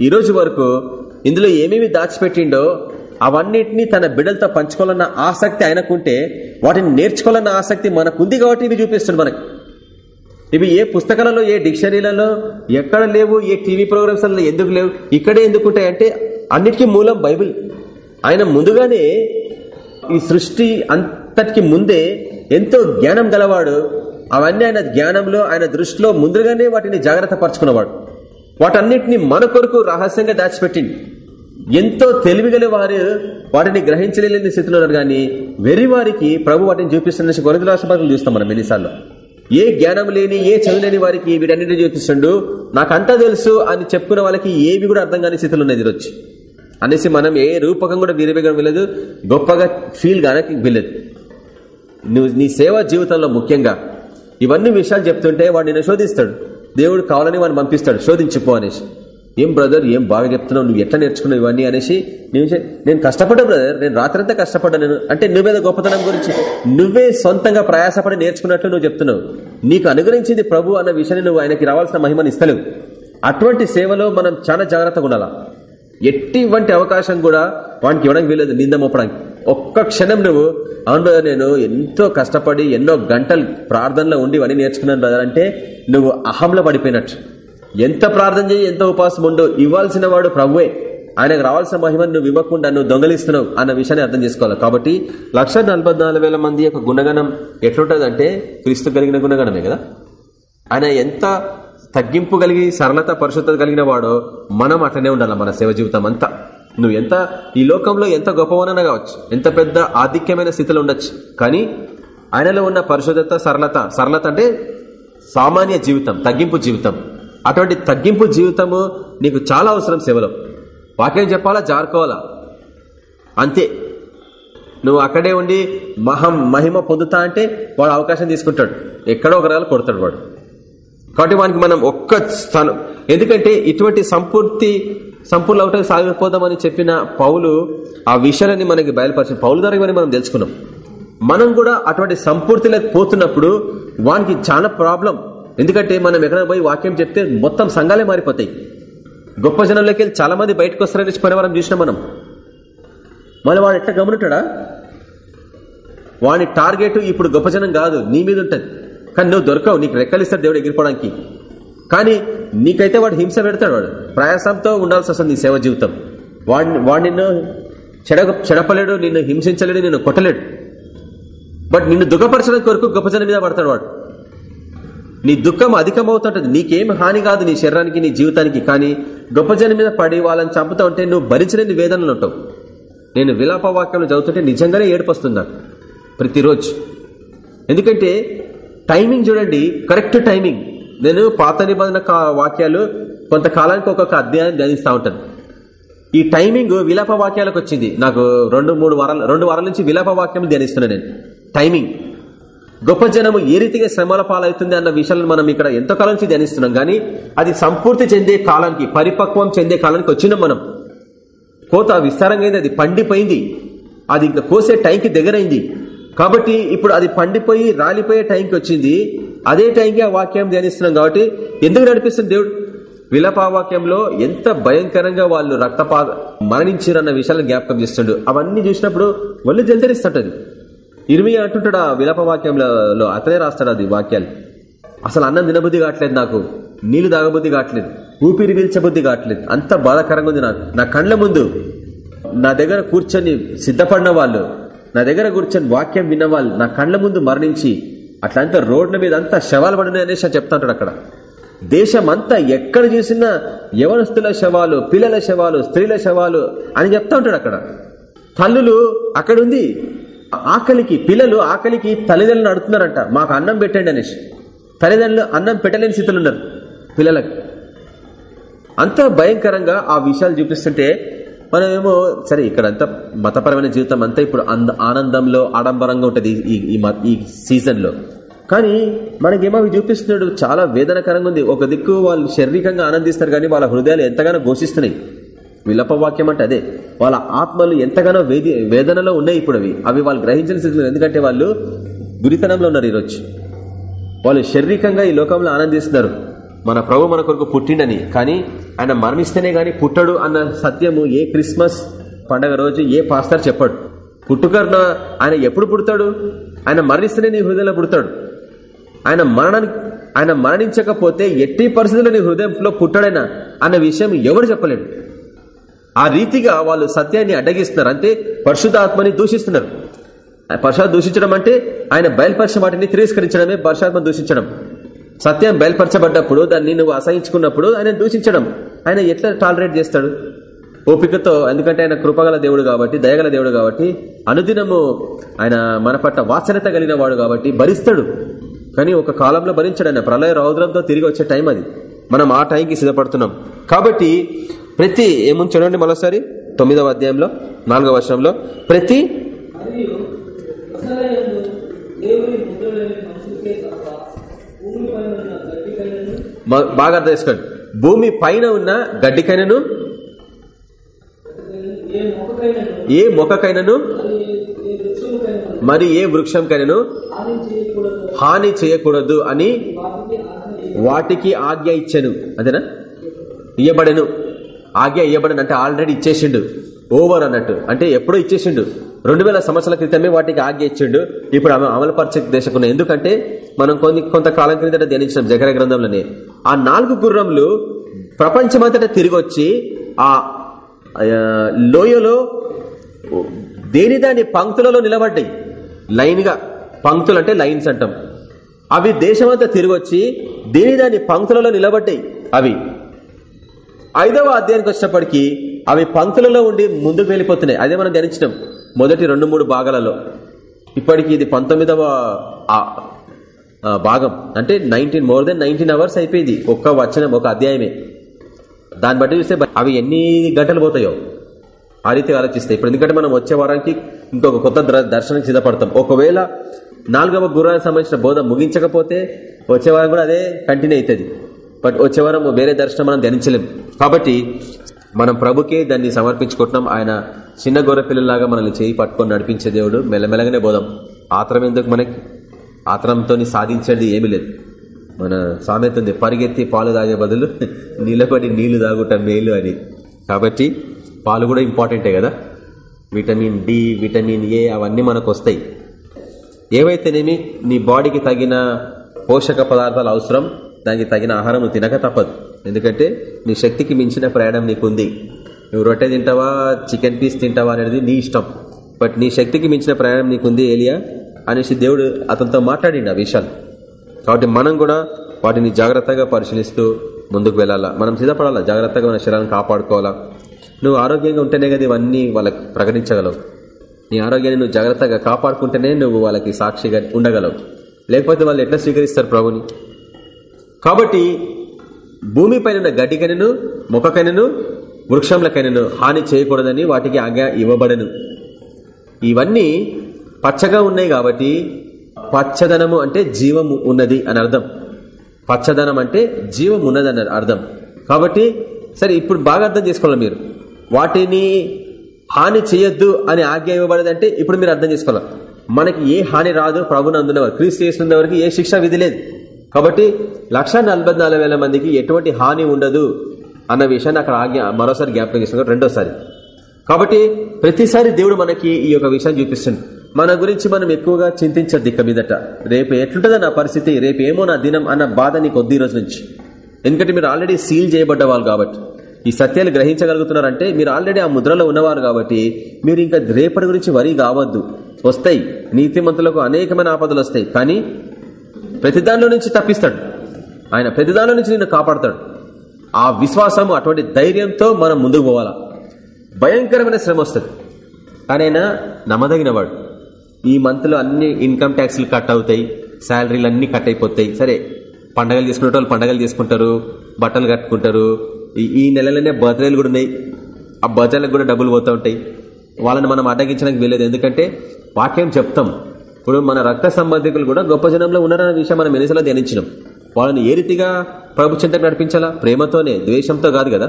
ఈరోజు వరకు ఇందులో ఏమేమి దాచిపెట్టిండో అవన్నిటినీ తన బిడ్డలతో పంచుకోవాలన్న ఆసక్తి ఆయనకుంటే వాటిని నేర్చుకోవాలన్న ఆసక్తి మనకుంది కాబట్టి ఇవి చూపిస్తుంది మనకి. ఇవి ఏ పుస్తకాలలో ఏ డిక్షనరీలలో ఎక్కడ లేవు ఏ టీవీ ప్రోగ్రామ్స్ ఎందుకు లేవు ఇక్కడే ఎందుకుంటాయంటే అన్నిటికీ మూలం బైబిల్. ఆయన ముందుగానే ఈ సృష్టి అంతటికి ముందే ఎంతో జ్ఞానం గలవాడు అవన్నీ ఆయన జ్ఞానంలో ఆయన దృష్టిలో ముందుగానే వాటిని జాగ్రత్త పరుచుకున్నవాడు. వాటన్నిటిని మన కొరకు రహస్యంగా దాచిపెట్టింది. ఎంతో తెలివిగల వారు వాటిని గ్రహించలేని స్థితిలో ఉన్నారు కానీ వెరి వారికి ప్రభు వాటిని చూపిస్తున్న గొరద రాష్ట్రపతులు చూస్తాం మనం ఎన్నిసార్లు. ఏ జ్ఞానం లేని ఏ చదువులేని వారికి వీటన్నిటిని చూపిస్తుండు. నాకంతా తెలుసు అని చెప్పుకున్న వాళ్ళకి ఏవి కూడా అర్థం కాని స్థితిలో ఉన్నది ఈరోజు. అనేసి మనం ఏ రూపకం కూడా వీరవేగం వెళ్ళదు గొప్పగా ఫీల్ గానకి వెళ్ళదు నువ్వు నీ సేవా జీవితంలో ముఖ్యంగా ఇవన్నీ విషయాలు చెప్తుంటే వాడు నిన్ను శోధిస్తాడు. దేవుడు కావాలని వాడిని పంపిస్తాడు. శోధించిపో అనేసి. ఏం బ్రదర్ ఏం బాగా చెప్తున్నావు? నువ్వు ఎట్లా నేర్చుకున్నావు ఇవన్నీ అనేసి నేను నేను కష్టపడ్డా బ్రదర్ నేను రాత్రంతా కష్టపడ్డా నేను. అంటే నువ్వేదో గొప్పతనం గురించి. నువ్వే సొంతంగా ప్రయాసపడి నేర్చుకున్నట్లు నువ్వు చెప్తున్నావు. నీకు అనుగ్రహించింది ప్రభు అన్న విషయాన్ని నువ్వు ఆయనకి రావాల్సిన మహిమని ఇస్తలేవు. అటువంటి సేవలో మనం చాలా జాగ్రత్తగా ఉండాలా? ఎటువంటి అవకాశం కూడా వానికి ఇవ్వడానికి వీలేదు నింద మోపడానికి. ఒక్క క్షణం నువ్వు అవును బ్రదర్ నేను ఎంతో కష్టపడి ఎన్నో గంటలు ప్రార్థనలో ఉండి ఇవన్నీ నేర్చుకున్నాను బ్రదర్ అంటే నువ్వు అహంలో పడిపోయినట్టు. ఎంత ప్రార్థన చేయి ఎంత ఉపవాసం ఉండు ఇవ్వాల్సిన వాడు ప్రభువే. ఆయనకు రావాల్సిన మహిమను నువ్వు ఇవ్వకుండా నువ్వు దొంగలిస్తున్నావు అన్న విషయాన్ని అర్థం చేసుకోవాలి. కాబట్టి లక్ష మంది యొక్క గుణగణం ఎట్లుంటదంటే క్రీస్తు కలిగిన గుణగణమే కదా? ఆయన ఎంత తగ్గింపు కలిగి సరళత పరిశుద్ధత కలిగిన వాడో మనం అట్లనే ఉండాలి మన సేవ జీవితం అంతా. నువ్వు ఎంత ఈ లోకంలో ఎంత గొప్పవనైనా కావచ్చు ఎంత పెద్ద ఆధిక్యమైన స్థితిలో ఉండొచ్చు. కానీ ఆయనలో ఉన్న పరిశుద్ధత సరళత సరళత అంటే సామాన్య జీవితం తగ్గింపు జీవితం. అటువంటి తగ్గింపు జీవితము నీకు చాలా అవసరం సేవలో. వాక్యం చెప్పాలా? జారుకోవాలా? అంతే. నువ్వు అక్కడే ఉండి మహం మహిమ పొందుతా అంటే వాడు అవకాశం తీసుకుంటాడు. ఎక్కడో ఒకరాలు కొడతాడు వాడు. కాబట్టి వానికి మనం ఒక్క స్థానం ఎందుకంటే ఇటువంటి సంపూర్తి సంపూర్ణ అవటం సాగిపోదామని చెప్పిన పౌలు ఆ విషయాలని మనకి బయలుపరిచిన పౌలు ద్వారా మనం తెలుసుకున్నాం. మనం కూడా అటువంటి సంపూర్తిలోకి పోతున్నప్పుడు వానికి చాలా ప్రాబ్లం. ఎందుకంటే మనం ఎక్కడ పోయి వాక్యం చెప్తే మొత్తం సంఘాలే మారిపోతాయి. గొప్ప జనంలోకి వెళ్ళి చాలా మంది బయటకు వస్తారని పరివారం చూసినాం మనం. మళ్ళీ వాడు ఎట్లా గమనుంటాడా వాడి టార్గెట్ ఇప్పుడు గొప్ప జనం కాదు నీ మీద ఉంటుంది. కానీ నువ్వు దొరకవు నీకు రెక్కలిస్తాడు దేవుడు ఎగిరిపోవడానికి. కానీ నీకైతే వాడు హింస పెడతాడు వాడు. ప్రయాసంతో ఉండాల్సి వస్తుంది నీ సేవ జీవితం. వాడిని వాడు నిన్ను చెడ చెడపలేడు నిన్ను హింసించలేడు నిన్ను కొట్టలేడు. బట్ నిన్ను దుఃఖపరచడం కొరకు గొప్ప జనం మీద పడతాడు వాడు. నీ దుఃఖం అధికమవుతుంటది. నీకేం హాని కాదు నీ శరీరానికి నీ జీవితానికి. కానీ గొప్ప జనం మీద పడి వాళ్ళని చంపుతా ఉంటే నువ్వు భరించలేని వేదనలు ఉంటావు. నేను విలాప వాక్యం చదువుతుంటే నిజంగానే ఏడుపు నాకు ప్రతిరోజు. ఎందుకంటే టైమింగ్ చూడండి కరెక్ట్ టైమింగ్. నేను పాత నిబంధన కా- వాక్యాలు కొంతకాలానికి ఒక్కొక్క అధ్యాయం ధ్యానిస్తూ ఉంటాను. ఈ టైమింగ్ విలాప వాక్యాలకు వచ్చింది. నాకు రెండు మూడు వారాలు రెండు వారాల నుంచి విలాప వాక్యం ధ్యానిస్తున్నాను నేను. టైమింగ్. గొప్ప జనము ఏ రీతిగా శ్రమల పాలవుతుంది అన్న విషయాలను మనం ఇక్కడ ఎంతకాలం నుంచి ధ్యానిస్తున్నాం. కానీ అది సంపూర్తి చెందే కాలానికి పరిపక్వం చెందే కాలానికి వచ్చినాం మనం. కోత విస్తారంగా అయింది అది పండిపోయింది. అది ఇంకా కోసే టైంకి దగ్గరైంది. కాబట్టి ఇప్పుడు అది పండిపోయి రాలిపోయే టైంకి వచ్చింది. అదే టైంకి ఆ వాక్యం ధ్యానిస్తున్నాం కాబట్టి ఎందుకు నడిపిస్తుంది దేవుడు? విలపా వాక్యంలో ఎంత భయంకరంగా వాళ్ళు రక్తపా మరణించారన్న విషయాలను జ్ఞాపకం చేస్తుండు. అవన్నీ చూసినప్పుడు ఒళ్ళు జల్దరిస్తుంటది. ఇరిమి అంటుంటాడు ఆ విలప వాక్యంలో అతనే రాస్తాడు అది వాక్యాలు? అసలు అన్నం తినబుద్ధి కావట్లేదు నాకు నీళ్ళు తాగబుద్ధి కావట్లేదు ఊపిరి పీల్చబుద్ధి కావట్లేదు అంత బాధాకరంగా ఉంది నాకు. నా కళ్ళ ముందు నా దగ్గర కూర్చొని సిద్ధపడిన వాళ్ళు నా దగ్గర కూర్చొని వాక్యం విన్నవాళ్ళు నా కళ్ళ ముందు మరణించి అట్లంతా రోడ్ల మీద అంతా శవాలు పడినాయి అనేసి చెప్తా ఉంటాడు అక్కడ. దేశం అంతా ఎక్కడ చూసినా యవనస్తుల శవాలు పిల్లల శవాలు స్త్రీల శవాలు అని చెప్తా ఉంటాడు అక్కడ. తల్లులు అక్కడుంది ఆకలికి పిల్లలు ఆకలికి తల్లిదండ్రులు అడుగుతున్నారంట. మాకు అన్నం పెట్టండి అనేసి. తల్లిదండ్రులు అన్నం పెట్టలేని స్థితిలో ఉన్నారు పిల్లలకు. అంత భయంకరంగా ఆ విషయాలు చూపిస్తుంటే మనమేమో సరే ఇక్కడ అంతా మతపరమైన జీవితం అంతా ఇప్పుడు అంద ఆనందంలో ఆడంబరంగా ఉంటుంది ఈ ఈ మ- ఈ సీజన్లో. కానీ మనకేమో అవి చూపిస్తున్నాడు చాలా వేదనకరంగా ఉంది. ఒక దిక్కు వాళ్ళు శారీరకంగా ఆనందిస్తారు కానీ వాళ్ళ హృదయాలు ఎంతగానో ఘోషిస్తున్నాయి. విలప వాక్యం అంటే అదే. వాళ్ళ ఆత్మలు ఎంతగానో వేది వేదనలో ఉన్నాయి ఇప్పుడు అవి అవి వాళ్ళు గ్రహించిన స్థితిలో ఎందుకంటే వాళ్ళు గురితనంలో ఉన్నారు ఈరోజు. వాళ్ళు శారీరకంగా ఈ లోకంలో ఆనందిస్తున్నారు. మన ప్రభు మన కొరకు పుట్టిండని. కానీ ఆయన మరణిస్తేనే గాని పుట్టడు అన్న సత్యము ఏ క్రిస్మస్ పండగ రోజు ఏ పాస్టర్ చెప్పాడు. పుట్టుకర్న ఆయన ఎప్పుడు పుడతాడు? ఆయన మరణిస్తేనే నీ హృదయంలో పుడతాడు. ఆయన మరణానికి ఆయన మరణించకపోతే ఎట్టి పరిస్థితుల్లో నీ హృదయంలో పుట్టాడైనా అన్న విషయం ఎవరు చెప్పలేడు. ఆ రీతిగా వాళ్ళు సత్యాన్ని అడ్డగిస్తున్నారు. అంటే పరిశుద్ధాత్మని దూషిస్తున్నారు. పరిశుద్ధ దూషించడం అంటే ఆయన బయలుపరిచిన వాటిని తిరస్కరించడమే పరిశుధాత్మ దూషించడం. సత్యం బయలుపరచబడ్డప్పుడు దాన్ని నువ్వు అసహించుకున్నప్పుడు ఆయన దూషించడం. ఆయన ఎట్లా టాలరేట్ చేస్తాడు? ఓపికతో ఎందుకంటే ఆయన కృపగల దేవుడు కాబట్టి దయగల దేవుడు కాబట్టి అనుదినము ఆయన మన పట్ల వాత్సల్యత కలిగిన వాడు కాబట్టి భరిస్తాడు. కానీ ఒక కాలంలో భరించాడు ఆయన ప్రళయ రౌద్రంతో తిరిగి వచ్చే టైం అది. మనం ఆ టైంకి సిద్ధపడుతున్నాం. కాబట్టి ప్రతి ఏముంది చూడండి మరోసారి? తొమ్మిదవ అధ్యాయంలో నాలుగవ వర్షంలో ప్రతి బాగా అర్థం చేసుకోండి. భూమి పైన ఉన్న గడ్డికైనను? ఏ మొక్కకైనను? మరి ఏ వృక్షంకైనను? హాని చేయకూడదు అని వాటికి ఆజ్ఞ ఇచ్చాను. అదేనా? ఇయ్యబడెను. ఆజ్ఞ ఇయ్యబడను అంటే ఆల్రెడీ ఇచ్చేసిండు. ఓవర్ అన్నట్టు. అంటే ఎప్పుడో ఇచ్చేసిండు. రెండు వేల సంవత్సరాల క్రితమే వాటికి ఆజ్ఞ ఇచ్చిండు. ఇప్పుడు ఆమె అమలుపరిచే దేశకున్న. ఎందుకంటే మనం కొన్ని కొంతకాలం క్రిందట ధ్యానించిన జగర గ్రంథంలోనే. ఆ నాలుగు గుర్రంలు ప్రపంచమంతటా తిరిగి వచ్చి ఆ లోయలో దేని దాని పంక్తులలో నిలబడ్డాయి? లైన్గా పంక్తులు అంటే లైన్స్ అంటాం. అవి దేశమంతా తిరిగి వచ్చి దేని దాని పంక్తులలో నిలబడ్డాయి? అవి ఐదవ అధ్యాయానికి వచ్చినప్పటికీ అవి పంక్తులలో ఉండి ముందుకు వెళ్ళిపోతున్నాయి. అదే మనం గణించడం. మొదటి రెండు మూడు భాగాలలో. ఇప్పటికి ఇది పంతొమ్మిదవ భాగం. అంటే nineteen more than nineteen hours అయిపోయింది. ఒక్క వచనం ఒక అధ్యాయమే. దాన్ని బట్టి చూస్తే అవి ఎన్ని గంటలు పోతాయో? ఆ రీతిగా ఆలోచిస్తాయి ఇప్పుడు ఎందుకంటే మనం వచ్చే వారానికి ఇంకొక కొత్త ద్ర- దర్శనానికి సిద్ధపడతాం. ఒకవేళ నాలుగవ గురానికి సంబంధించిన బోధ ముగించకపోతే వచ్చే వారం కూడా అదే కంటిన్యూ అవుతుంది. బట్ వచ్చే వారం వేరే దర్శనం మనం ధ్యానించలేం. కాబట్టి మనం ప్రభుకే దాన్ని సమర్పించుకుంటున్నాం. ఆయన చిన్న గొర్రె పిల్లలాగా మనల్ని చేయి పట్టుకొని నడిపించే దేవుడు. మెల్లమెల్లగానే పోదాం. ఆత్రం ఎందుకు మనకి? ఆత్రంతో సాధించేది ఏమీ లేదు. మన సామెత ఉంది పరిగెత్తి పాలు తాగే బదులు నిలబడి నీళ్ళు తాగుట మేలు అని. కాబట్టి పాలు కూడా ఇంపార్టెంటే కదా? విటమిన్ డి విటమిన్ ఏ అవన్నీ మనకు వస్తాయి. ఏవైతేనేమి? నీ బాడీకి తగిన పోషక పదార్థాలు అవసరం. దానికి తగిన ఆహారం నువ్వు తినక తప్పదు. ఎందుకంటే నీ శక్తికి మించిన ప్రయాణం నీకుంది. నువ్వు రొట్టె తింటావా చికెన్ పీస్ తింటావా అనేది నీ ఇష్టం. బట్ నీ శక్తికి మించిన ప్రయాణం నీకుంది ఏలియా? అనేసి దేవుడు అతనితో మాట్లాడిండు ఆ విషయాలు. కాబట్టి మనం కూడా వాటిని జాగ్రత్తగా పరిశీలిస్తూ ముందుకు వెళ్ళాలా. మనం సిద్ధపడాలా? జాగ్రత్తగా మన శరీరాన్ని కాపాడుకోవాలా? నువ్వు ఆరోగ్యంగా ఉంటేనే కదా ఇవన్నీ వాళ్ళకి ప్రకటించగలవు. నీ ఆరోగ్యాన్ని నువ్వు జాగ్రత్తగా కాపాడుకుంటేనే నువ్వు వాళ్ళకి సాక్షిగా ఉండగలవు. లేకపోతే వాళ్ళు ఎట్లా స్వీకరిస్తారు ప్రభుని? కాబట్టి భూమిపైన ఉన్న గడ్డికైనను మొక్కకైనను వృక్షంలకైనను హాని చేయకూడదని వాటికి ఆజ్ఞ ఇవ్వబడను. ఇవన్నీ పచ్చగా ఉన్నాయి కాబట్టి పచ్చదనము అంటే జీవము ఉన్నది అని అర్థం. పచ్చదనం అంటే జీవం ఉన్నది అని అర్థం. కాబట్టి సరే ఇప్పుడు బాగా అర్థం చేసుకోవాలి మీరు. వాటిని హాని చేయొద్దు అని ఆజ్ఞ ఇవ్వబడదంటే ఇప్పుడు మీరు అర్థం చేసుకోవాలి. మనకి ఏ హాని రాదు ప్రభుని అందున్నవారు క్రీస్తు చేస్తున్న వరకు ఏ శిక్ష విధి లేదు. కాబట్టి లక్ష మందికి ఎటువంటి హాని ఉండదు అన్న విషయాన్ని అక్కడ ఆజ్ఞ మరోసారి జ్ఞాపకం చేస్తున్నారు రెండోసారి. కాబట్టి ప్రతిసారి దేవుడు మనకి ఈ యొక్క విషయాన్ని చూపిస్తుంది. మన గురించి మనం ఎక్కువగా చింతించద్దు ఇక మీదట. రేపు ఎట్లుంటుందో నా పరిస్థితి రేపు ఏమో నా దినం అన్న బాధ నీకు కొద్ది రోజు నుంచి. ఎందుకంటే మీరు ఆల్రెడీ సీల్ చేయబడ్డ వాళ్ళు కాబట్టి. ఈ సత్యాలు గ్రహించగలుగుతున్నారంటే మీరు ఆల్రెడీ ఆ ముద్రలో ఉన్నవారు కాబట్టి మీరు ఇంకా రేపటి గురించి వరి కావద్దు. వస్తాయి. నీతిమంతులకు అనేకమైన ఆపదలు వస్తాయి. కానీ ప్రతి దానిలో నుంచి తప్పిస్తాడు. ఆయన ప్రతిదానిలో నుంచి నిన్ను కాపాడతాడు. ఆ విశ్వాసం అటువంటి ధైర్యంతో మనం ముందుకు పోవాలా? భయంకరమైన శ్రమ వస్తుంది. కానీ ఆయన నమ్మదగినవాడు. ఈ మంత్లో అన్ని ఇన్కమ్ ట్యాక్స్లు కట్ అవుతాయి శాలరీలు అన్ని కట్ అయిపోతాయి. సరే పండగలు చేసుకునే వాళ్ళు పండగలు చేసుకుంటారు బట్టలు కట్టుకుంటారు. ఈ- ఈ నెలలోనే బర్త్డేలు కూడా ఉన్నాయి. ఆ బర్త్డేలకు కూడా డబ్బులు పోతూ ఉంటాయి. వాళ్ళని మనం అడ్డగించడానికి వెళ్ళేది ఎందుకంటే వాక్యం చెప్తాం. ఇప్పుడు మన రక్త సంబంధికులు కూడా గొప్ప జనంలో ఉన్నారన్న విషయం మనం ఎన్నిసార్లు ధ్యానించినాం. వాళ్ళని ఏ రీతిగా ప్రభు చింతకు నడిపించాలా? ప్రేమతోనే ద్వేషంతో కాదు కదా?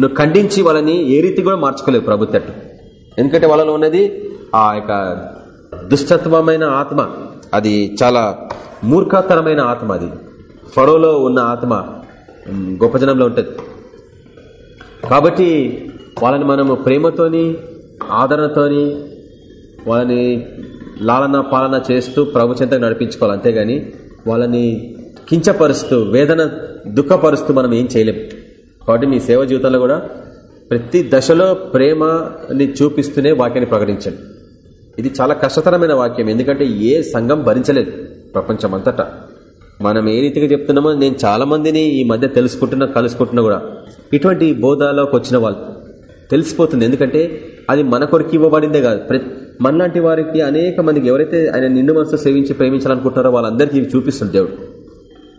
నువ్వు ఖండించి వాళ్ళని ఏ రీతి కూడా మార్చుకోలేవు ప్రభుత్వట్టు ఎందుకంటే వాళ్ళలో ఉన్నది ఆ యొక్క దుష్టత్వమైన ఆత్మ. అది చాలా మూర్ఖతరమైన ఆత్మ అది. ఫరోలో ఉన్న ఆత్మ గొప్ప జనంలో ఉంటుంది. కాబట్టి వాళ్ళని మనము ప్రేమతోని ఆదరణతోని వాళ్ళని లాలన పాలన చేస్తూ ప్రభు చెంత నడిపించుకోవాలి. అంతేగాని వాళ్ళని కించపరుస్తూ వేదన దుఃఖపరుస్తూ మనం ఏం చేయలేం. కాబట్టి మీ సేవ జీవితంలో కూడా ప్రతి దశలో ప్రేమని చూపిస్తూనే వాక్యాన్ని ప్రకటించండి. ఇది చాలా కష్టతరమైన వాక్యం. ఎందుకంటే ఏ సంఘం భరించలేదు ప్రపంచం అంతటా మనం ఏ రీతిగా చెప్తున్నామో నేను చాలా మందిని ఈ మధ్య తెలుసుకుంటున్నా కలుసుకుంటున్నా కూడా. ఇటువంటి బోధాలోకి వచ్చిన వాళ్ళు తెలిసిపోతుంది. ఎందుకంటే అది మన కొరికి ఇవ్వబడిందే కాదు. ప్రతి మనలాంటి వారికి అనేక మందికి ఎవరైతే ఆయన నిండు మనసు సేవించి ప్రేమించాలనుకుంటున్నారో వాళ్ళందరికీ ఇవి చూపిస్తుంది దేవుడు.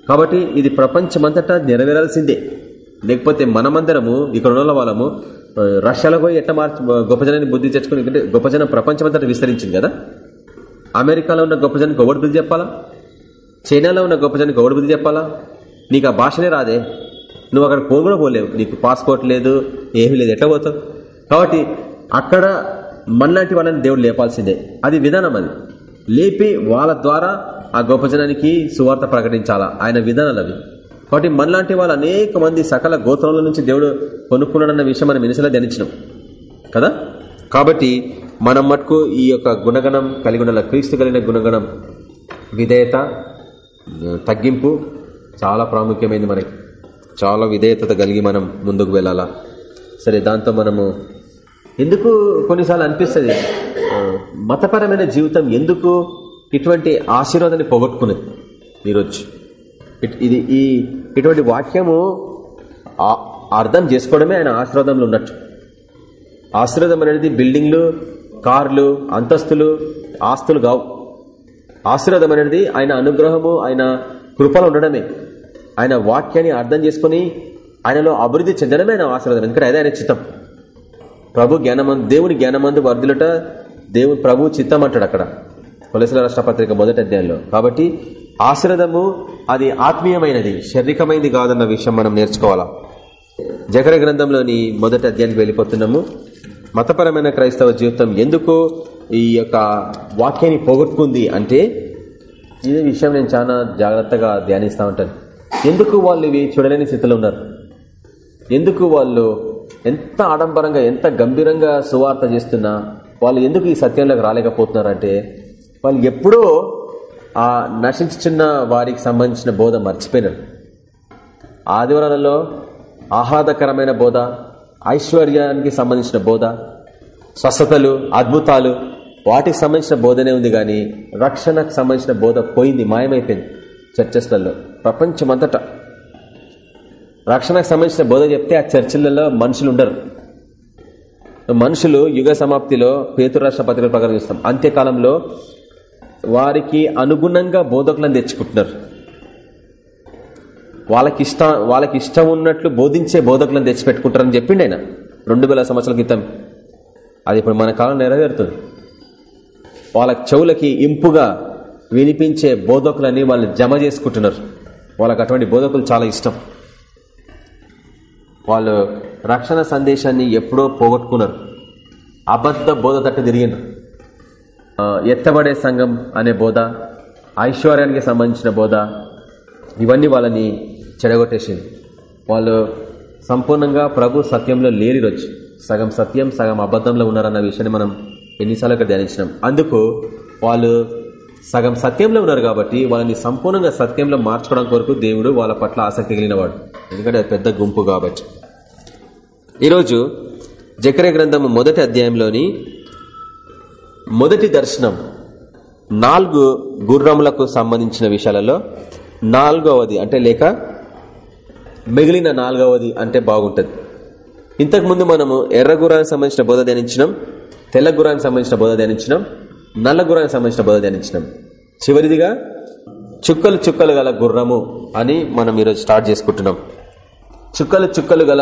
కాబట్టి ఇది ప్రపంచమంతటా నెరవేరాల్సిందే. లేకపోతే మనమందరము ఇక్కడ ఉన్న వాళ్ళము రష్యాలో పోయి ఎట్ట మార్చి గొప్ప జనాన్ని బుద్ధి తెచ్చుకుని ఎందుకంటే గొప్ప జనం ప్రపంచమంతటా విస్తరించింది కదా? అమెరికాలో ఉన్న గొప్ప జనానికి ఒకటి బుద్ధి చెప్పాలా? చైనాలో ఉన్న గొప్ప జనానికి ఒకటి బుద్ధి చెప్పాలా? నీకు ఆ భాషనే రాదే. నువ్వు అక్కడ పోను కూడా పోలేవు. నీకు పాస్పోర్ట్ లేదు ఏమీ లేదు. ఎట్లా పోతావు? కాబట్టి అక్కడ మన్లాంటి వాళ్ళని దేవుడు లేపాల్సిందే. అది విధానం అది. లేపి వాళ్ళ ద్వారా ఆ గొప్ప జనానికి సువార్త ప్రకటించాలా? ఆయన విధానాలు అవి. కాబట్టి మనలాంటి వాళ్ళు అనేక మంది సకల గోత్రముల నుంచి దేవుడు కొనుక్కున్నాడన్న విషయం మనం మినిసలా ధ్యానించినాం. కదా? కాబట్టి మనం మటుకు ఈ యొక్క గుణగణం కలిగి ఉండాలి? క్రీస్తు కలిగిన గుణగణం విధేయత తగ్గింపు చాలా ప్రాముఖ్యమైనది మనకి. చాలా విధేయత కలిగి మనం ముందుకు వెళ్ళాలా? సరే దాంతో మనము ఎందుకు కొన్నిసార్లు అనిపిస్తుంది? మతపరమైన జీవితం ఎందుకు ఇటువంటి ఆశీర్వాదాన్ని పోగొట్టుకున్నది? ఈరోజు ఇట్- ఇది ఈ ఇటువంటి వాక్యము అర్థం చేసుకోవడమే ఆయన ఆశీర్వాదంలో ఉన్నట్టు. ఆశీర్వాదం అనేది బిల్డింగ్లు కార్లు అంతస్తులు ఆస్తులు కావు. ఆశీర్వాదం అనేది ఆయన అనుగ్రహము ఆయన కృపలో ఉండడమే. ఆయన వాక్యాన్ని అర్థం చేసుకుని ఆయనలో అభివృద్ధి చెందడమే ఆయన ఆశీర్వాదం. ఎందుకంటే అదే ఆయన చిత్తం. ప్రభు జ్ఞానమందు దేవుని జ్ఞానమందు వర్ధులట దేవుని ప్రభు చిత్తం అంటాడు అక్కడ. కొలసల రాష్ట్ర పత్రిక మొదటి అధ్యాయంలో. కాబట్టి ఆశ్రదము అది ఆత్మీయమైనది శారీరకమైనది కాదన్న విషయం మనం నేర్చుకోవాలా? జకర గ్రంథంలోని మొదటి అధ్యాయానికి వెళ్ళిపోతున్నాము. మతపరమైన క్రైస్తవ జీవితం ఎందుకు ఈ యొక్క వాక్యాన్ని పోగొట్టుకుంది అంటే ఇదే విషయం నేను చాలా జాగ్రత్తగా ధ్యానిస్తూ ఉంటాను. ఎందుకు వాళ్ళు ఇవి చూడలేని స్థితిలో ఉన్నారు? ఎందుకు వాళ్ళు ఎంత ఆడంబరంగా ఎంత గంభీరంగా సువార్త చేస్తున్నా వాళ్ళు ఎందుకు ఈ సత్యంలోకి రాలేకపోతున్నారంటే వాళ్ళు ఎప్పుడో ఆ నశించుచున్న వారికి సంబంధించిన బోధ మర్చిపోయినారు. ఆదివారాలలో ఆహ్లాదకరమైన బోధ ఐశ్వర్యానికి సంబంధించిన బోధ స్వస్థతలు అద్భుతాలు వాటికి సంబంధించిన బోధనే ఉంది కానీ రక్షణకు సంబంధించిన బోధ పోయింది మాయమైపోయింది చర్చస్లలో ప్రపంచమంతటా. రక్షణకు సంబంధించిన బోధ చెప్తే ఆ చర్చిలలో మనుషులు ఉండరు. మనుషులు యుగ సమాప్తిలో పేతు రాష్ట్ర ప్రకారం చూస్తాం. అంత్యకాలంలో వారికి అనుగుణంగా బోధకులను తెచ్చుకుంటున్నారు. వాళ్ళకి ఇష్ట వాళ్ళకి ఇష్టం ఉన్నట్లు బోధించే బోధకులను తెచ్చిపెట్టుకుంటారని చెప్పిండి ఆయన. రెండు వేల సంవత్సరాల క్రితం. అది ఇప్పుడు మన కాలం నెరవేరుతుంది. వాళ్ళ చెవులకి ఇంపుగా వినిపించే బోధకులని వాళ్ళు జమ చేసుకుంటున్నారు. వాళ్ళకి అటువంటి బోధకులు చాలా ఇష్టం. వాళ్ళు రక్షణ సందేశాన్ని ఎప్పుడో పోగొట్టుకున్నారు. అబద్ధ బోధ తట్టు తిరిగినారు ఎత్తబడే సంఘం అనే బోధ ఐశ్వర్యానికి సంబంధించిన బోధ ఇవన్నీ వాళ్ళని చెడగొట్టేసింది. వాళ్ళు సంపూర్ణంగా ప్రభు సత్యంలో లేరి రోజు సగం సత్యం సగం అబద్ధంలో ఉన్నారన్న విషయాన్ని మనం ఎన్నిసార్లు ఇక్కడ ధ్యానించినాం. అందుకు వాళ్ళు సగం సత్యంలో ఉన్నారు కాబట్టి వాళ్ళని సంపూర్ణంగా సత్యంలో మార్చుకోవడం కొరకు దేవుడు వాళ్ళ పట్ల ఆసక్తి కలిగినవాడు. ఎందుకంటే అది పెద్ద గుంపు కాబట్టి. ఈరోజు జకరే గ్రంథము మొదటి అధ్యాయంలోని మొదటి దర్శనం నాలుగు గుర్రములకు సంబంధించిన విషయాలలో నాలుగవది అంటే లేక మిగిలిన నాలుగవది అంటే బాగుంటుంది. ఇంతకుముందు మనము ఎర్ర గుర్రానికి సంబంధించిన బోధ ధ్యానించినాం తెల్ల గుర్రానికి సంబంధించిన బోధ ధ్యానించినాం నల్ల గుర్రానికి సంబంధించిన బోధ ధ్యానించినాం. చివరిదిగా చుక్కలు చుక్కలు గల గుర్రము అని మనం ఈరోజు స్టార్ట్ చేసుకుంటున్నాం. చుక్కలు చుక్కలు గల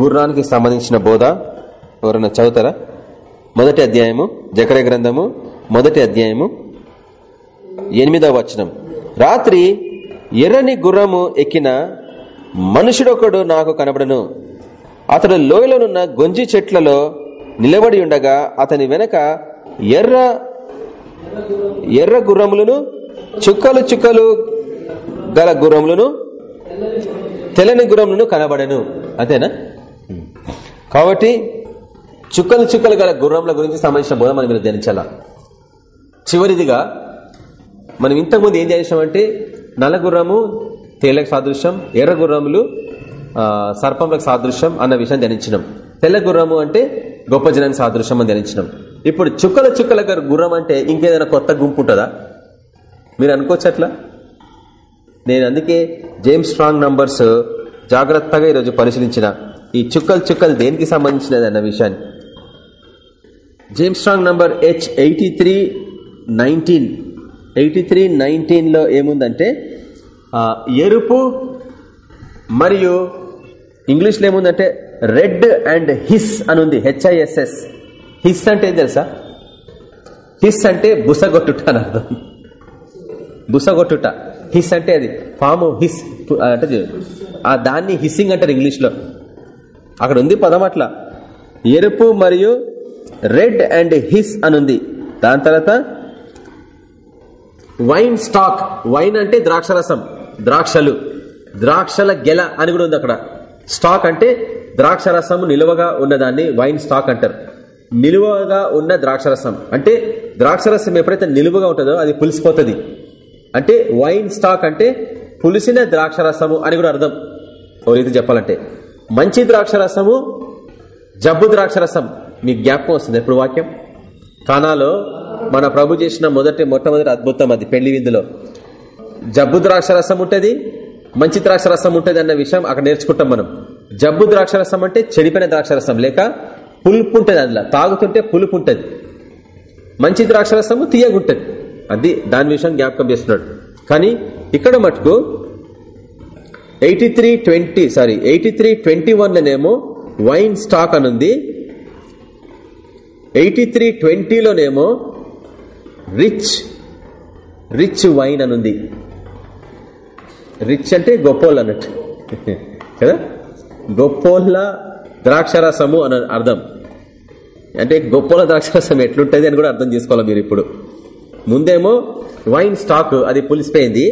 గుర్రానికి సంబంధించిన బోధ ఎవరైనా చదువుతారా? మొదటి అధ్యాయము జకర గ్రంథము మొదటి అధ్యాయము ఎనిమిదవ వచనం. రాత్రి ఎర్రని గుర్రము ఎక్కిన మనుషుడొకడు నాకు కనబడను. అతడు లోయలోనున్న గొంజి చెట్లలో నిలబడి ఉండగా అతని వెనక ఎర్ర ఎర్ర గుర్రములను చుక్కలు చుక్కలు గల గుర్రములను తెల్లని గుర్రములను కనబడను. అంతేనా? కాబట్టి చుక్కలు చుక్కలు గల గుర్రంల గురించి సంబంధించిన బోధ మనం మీరు ధ్యానించాలా. చివరిదిగా మనం ఇంతకుముందు ఏం ధ్యానించామంటే నల్ల గుర్రము తేళ్ళకు సాదృశ్యం ఎర్ర గుర్రములు సర్పంలకు సాదృశ్యం అన్న విషయం ధ్యానించినాం. తెల్ల గుర్రము అంటే గొప్ప జనానికి సాదృశ్యం అని ధ్యానించినాం. ఇప్పుడు చుక్కల చుక్కల గుర్రం అంటే ఇంకేదైనా కొత్త గుంపు ఉంటుందా? మీరు అనుకోవచ్చు అట్లా? నేను అందుకే జేమ్స్ స్ట్రాంగ్ నంబర్స్ జాగ్రత్తగా ఈరోజు పరిశీలించిన. ఈ చుక్కలు చుక్కలు దేనికి సంబంధించినది అన్న విషయాన్ని. James Strong number H eighty three nineteen eighty three నైన్టీన్లో ఏముందంటే ఎరుపు మరియు ఇంగ్లీష్లో ఏముందంటే రెడ్ అండ్ హిస్ అని ఉంది హెచ్ఐఎస్ఎస్ హిస్ అంటే ఏం తెలుసా? హిస్ అంటే బుసగొట్టుట అని అర్థం. బుసగొట్టుట. హిస్ అంటే అది ఫామ్ హిస్ అంటే ఆ దాన్ని హిస్సింగ్ అంటారు ఇంగ్లీష్లో. అక్కడ ఉంది పదం అట్లా. ఎరుపు మరియు రెడ్ అండ్ హిస్ అనుంది. దాని తర్వాత వైన్ స్టాక్. వైన్ అంటే ద్రాక్షరసం ద్రాక్షలు ద్రాక్షల గెల అని కూడా ఉంది అక్కడ. స్టాక్ అంటే ద్రాక్షరసం నిలువగా ఉన్నదాన్ని వైన్ స్టాక్ అంటారు. నిలువగా ఉన్న ద్రాక్షరసం. అంటే ద్రాక్షరసం ఎప్పుడైతే నిలువగా ఉంటుందో అది పులిసిపోతుంది. అంటే వైన్ స్టాక్ అంటే పులిసిన ద్రాక్షరసము అని కూడా అర్థం. ఓ రీతి చెప్పాలంటే. మంచి ద్రాక్షరసము జబ్బు ద్రాక్షరసం. మీకు జ్ఞాపకం వస్తుంది ఎప్పుడు వాక్యం? కానాలో మన ప్రభు చేసిన మొదటి మొట్టమొదటి అద్భుతం అది పెళ్ళి విందులో. జబ్బు ద్రాక్షరసం ఉంటుంది మంచి ద్రాక్షరసం ఉంటుంది అన్న విషయం అక్కడ నేర్చుకుంటాం మనం. జబ్బు ద్రాక్షరసం అంటే చెడిపోయిన ద్రాక్షరసం. లేక పులుపు ఉంటుంది అందులో. తాగుతుంటే పులుపు ఉంటుంది. మంచి ద్రాక్షరసము తీయగుంటుంది. అది దాని విషయం జ్ఞాపకం చేస్తున్నాడు. కానీ ఇక్కడ మటుకు eighty three twenty sorry eighty three twenty వన్లోనేమో వైన్ స్టాక్ అనుంది. ఎయిటీ త్రీ ట్వంటీలోనేమో రిచ్ రిచ్ వైన్ అనుంది. రిచ్ అంటే గొప్పోళ్ళు అన్నట్టు. కదా? గొప్పోళ్ళ ద్రాక్షరసము అని అర్థం. అంటే గొప్పల ద్రాక్షరసం ఎట్లుంటుంది అని కూడా అర్థం చేసుకోవాలి మీరు ఇప్పుడు? ముందేమో వైన్ స్టాక్ అది పులిసిపోయింది.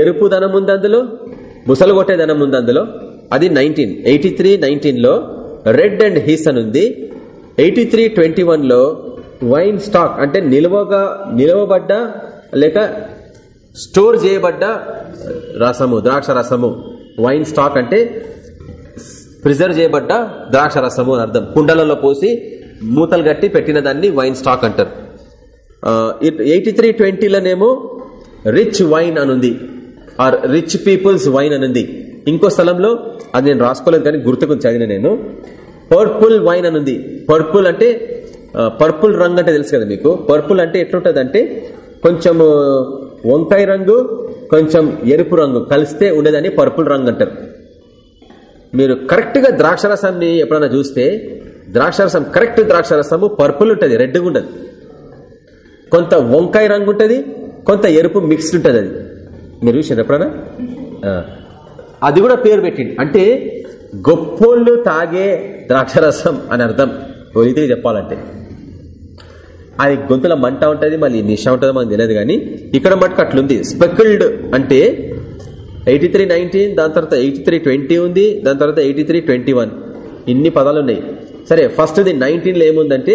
ఎరుపు ధనం ఉంది అందులో ముసలు కొట్టే ధనం ఉంది అందులో. అది నైన్టీన్ ఎయిటీ త్రీ నైన్టీన్లో రెడ్ అండ్ హీస్ అని ఉంది. ఎయిటీ త్రీ ట్వంటీ వన్లో వైన్ స్టాక్ అంటే నిల్వగా నిలవబడ్డ లేక స్టోర్ చేయబడ్డ రసము ద్రాక్ష రసము. వైన్ స్టాక్ అంటే ప్రిజర్వ్ చేయబడ్డ ద్రాక్ష రసము అని అర్థం. కుండలలో పోసి మూతలు కట్టి పెట్టిన దాన్ని వైన్ స్టాక్ అంటారు. ఎయిటీ త్రీ ట్వంటీలోనేమో రిచ్ వైన్ అనుంది. ఆర్ రిచ్ పీపుల్స్ వైన్ అనుంది. ఇంకో స్థలంలో అది నేను రాసుకోలేదు కానీ గుర్తుకు చదివిన నేను. పర్పుల్ వైన్ అనుంది. పర్పుల్ అంటే పర్పుల్ రంగు అంటే తెలుసు కదా మీకు? పర్పుల్ అంటే ఎట్లుంటది అంటే కొంచెం వంకాయ రంగు కొంచెం ఎరుపు రంగు కలిస్తే ఉండేదని పర్పుల్ రంగు అంటారు. మీరు కరెక్ట్గా ద్రాక్షరసాన్ని ఎప్పుడైనా చూస్తే ద్రాక్షరసం కరెక్ట్ ద్రాక్షరసము పర్పుల్ ఉంటుంది రెడ్గా ఉండదు. కొంత వంకాయ రంగు ఉంటుంది కొంత ఎరుపు మిక్స్డ్ ఉంటుంది అది. మీరు చూసారు ఎప్పుడన్నా? అది కూడా పేరు పెట్టింది అంటే గొప్పోళ్ళు తాగే ద్రాక్షరసం అని అర్థం. ఓ రీతిగా చెప్పాలంటే. అది గొంతుల మంట ఉంటుంది మళ్ళీ నిష ఉంటుందో మనకు తెలియదు కానీ ఇక్కడ మటుకు అట్లుంది. స్పెకిల్డ్ అంటే ఎయిటీ త్రీ నైన్టీన్ దాని తర్వాత ఎయిటీ త్రీ ట్వంటీ ఉంది దాని తర్వాత ఎయిటీ త్రీ ట్వంటీ వన్. ఇన్ని పదాలు ఉన్నాయి. సరే ఫస్ట్ ది నైన్టీన్లో ఏముందంటే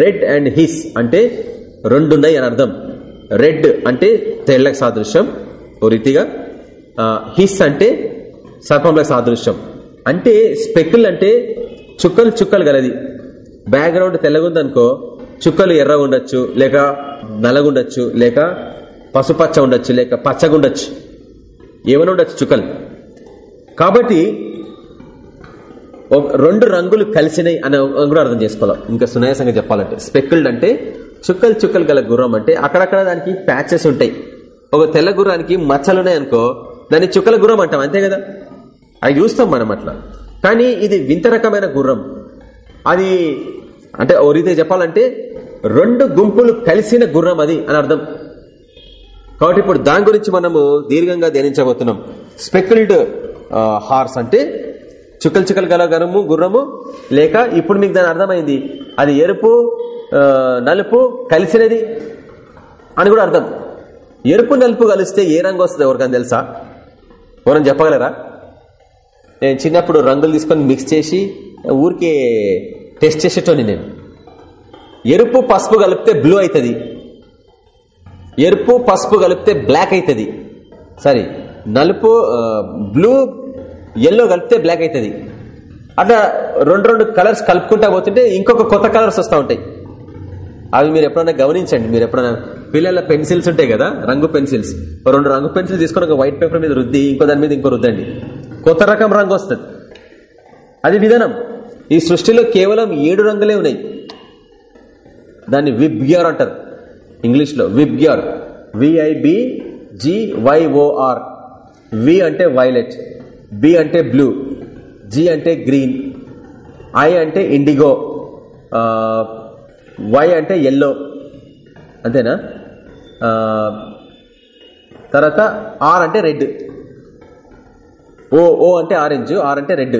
రెడ్ అండ్ హిస్ అంటే రెండు ఉన్నాయి అని అర్థం. రెడ్ అంటే తెల్లకి సాదృశ్యం ఓ రీతిగా. హిస్ అంటే సర్పంలకు సాదృశ్యం. అంటే స్పెకిల్ అంటే చుక్కలు చుక్కలు గలది. బ్యాక్గ్రౌండ్ తెల్లగుందనుకో చుక్కలు ఎర్రగా ఉండొచ్చు లేక నల్లగుండొచ్చు లేక పసుపచ్చ ఉండొచ్చు లేక పచ్చగుండొచ్చు. ఏమైనా ఉండొచ్చు చుక్కలు. కాబట్టి ఒక- రెండు రంగులు కలిసినాయి అని కూడా అర్థం చేసుకోవాలి. ఇంకా సునాయాసంగా చెప్పాలంటే స్పెక్కుల్డ్ అంటే చుక్కలు చుక్కలు గల గుర్రం అంటే అక్కడక్కడ దానికి ప్యాచెస్ ఉంటాయి. ఒక తెల్ల గుర్రానికి మచ్చలు ఉన్నాయనుకో దాన్ని చుక్కల గుర్రం అంటాం అంతే కదా? అవి చూస్తాం మనం అట్లా. కానీ ఇది వింత రకమైన గుర్రం. అది అంటే ఓ రీతిగా చెప్పాలంటే రెండు గుంపులు కలిసిన గుర్రం అది అని అర్థం. కాబట్టి ఇప్పుడు దాని గురించి మనము దీర్ఘంగా ధ్యానించబోతున్నాం. స్పెకిల్డ్ హార్స్ అంటే చుక్కలు చుక్కలు గల గరము గుర్రము లేక ఇప్పుడు మీకు దాని అర్థమైంది. అది ఎరుపు నలుపు కలిసినది అని కూడా అర్థం. ఎరుపు నలుపు కలిస్తే ఏ రంగు వస్తుంది ఎవరికైనా తెలుసా? ఎవరైనా చెప్పగలరా? నేను చిన్నప్పుడు రంగులు తీసుకొని మిక్స్ చేసి ఊరికే టెస్ట్ చేసేటోని నేను. ఎరుపు పసుపు కలిపితే బ్లూ అవుతుంది ఎరుపు పసుపు కలిపితే బ్లాక్ అవుతుంది సారీ నలుపు బ్లూ ఎల్లో కలిపితే బ్లాక్ అవుతుంది అట్లా రెండు రెండు కలర్స్ కలుపుకుంటా పోతుంటే ఇంకొక కొత్త కలర్స్ వస్తూ ఉంటాయి. అవి మీరు ఎప్పుడైనా గమనించండి. మీరు ఎప్పుడైనా పిల్లల పెన్సిల్స్ ఉంటాయి కదా రంగు పెన్సిల్స్. రెండు రంగు పెన్సిల్స్ తీసుకొని ఒక వైట్ పేపర్ మీద రుద్ది ఇంకో దాని మీద ఇంకో రుద్దండి. కొత్త రకం రంగు వస్తుంది. అది విధానం. ఈ సృష్టిలో కేవలం ఏడు రంగులే ఉన్నాయి. దాన్ని విబ్గ్యార్ అంటారు. ఇంగ్లీష్లో విబ్గ్యార్ విఐబి జివైఓఆర్ వి అంటే వైలెట్ బి అంటే బ్లూ జి అంటే గ్రీన్ ఐ అంటే ఇండిగో వై అంటే ఎల్లో అంతేనా? తర్వాత ఆర్ అంటే రెడ్ ఓ ఓ అంటే ఆరెంజ్ ఆర్ అంటే రెడ్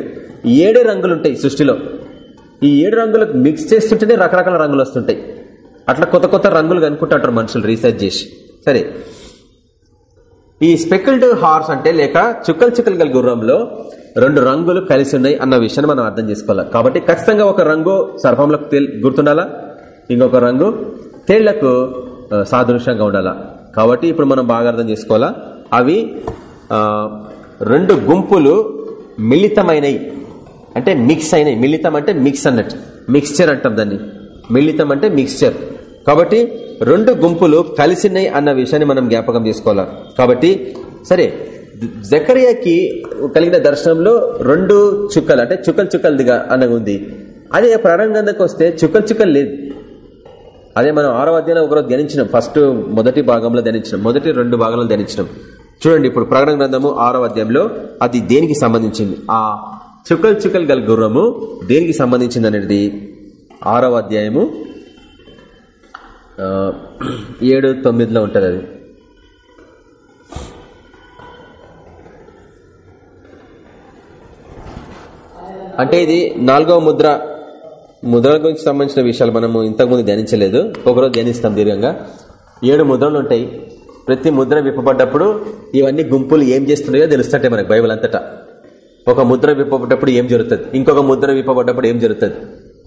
ఏడే రంగులు ఉంటాయి సృష్టిలో. ఈ ఏడు రంగులు మిక్స్ చేస్తుంటేనే రకరకాల రంగులు వస్తుంటాయి. అట్లా కొత్త కొత్త రంగులు కనుక్కుంటారు మనుషులు రీసెర్చ్ చేసి. సరే. ఈ స్పెకిల్డ్ హార్స్ అంటే లేక చుక్కలు చుక్కలు గల గుర్రంలో రెండు రంగులు కలిసి ఉన్నాయి అన్న విషయాన్ని మనం అర్థం చేసుకోవాలి. కాబట్టి ఖచ్చితంగా ఒక రంగు సర్పంలో గుర్తుండాలా? ఇంకొక రంగు తేళ్ళకు సాదృశ్యంగా ఉండాలా. కాబట్టి ఇప్పుడు మనం బాగా అర్థం చేసుకోవాలా. అవి రెండు గుంపులు మిళితమైనవి అంటే మిక్స్ అయినాయి. మిళితం అంటే మిక్స్ అన్నట్టు. మిక్స్చర్ అంటాం దాన్ని. మిళితం అంటే మిక్స్చర్. కాబట్టి రెండు గుంపులు కలిసినాయి అన్న విషయాన్ని మనం జ్ఞాపకం చేసుకోవాలా. కాబట్టి సరే జకరియాకి కలిగిన దర్శనంలో రెండు చుక్కలు అంటే చుక్కలు చుక్కలదిగా అన్నగా ఉంది అదే ప్రారంభంలోకి వస్తే చుక్కలు చుక్కలు లేదు. అదే మనం ఆరో అధ్యాయంలో ఒకరోజు ధ్యానించినాం. ఫస్ట్ మొదటి భాగంలో ధ్యానించినాం. మొదటి రెండు భాగంలో ధ్యానించినాం. చూడండి ఇప్పుడు ప్రకటన గ్రంథము ఆరో అధ్యాయంలో అది దేనికి సంబంధించింది? ఆ చుక్కలు చుక్కలు గల గుర్రము దేనికి సంబంధించింది అనేది ఆరవ అధ్యాయము ఏడు తొమ్మిదిలో ఉంటుంది అది. అంటే ఇది నాలుగవ ముద్ర ముద్రల గురించి సంబంధించిన విషయాలు మనము ఇంతకుముందు ధ్యానించలేదు. ఒకరోజు ధ్యానిస్తాం దీర్ఘంగా. ఏడు ముద్రలు ఉంటాయి. ప్రతి ముద్ర విప్పబడ్డప్పుడు ఇవన్నీ గుంపులు ఏం చేస్తున్నాయో తెలుస్తుంటే మనకు బైబుల్ అంతటా. ఒక ముద్ర విప్పబడ్డప్పుడు ఏం జరుగుతుంది? ఇంకొక ముద్ర విప్పబడ్డప్పుడు ఏం జరుగుతుంది?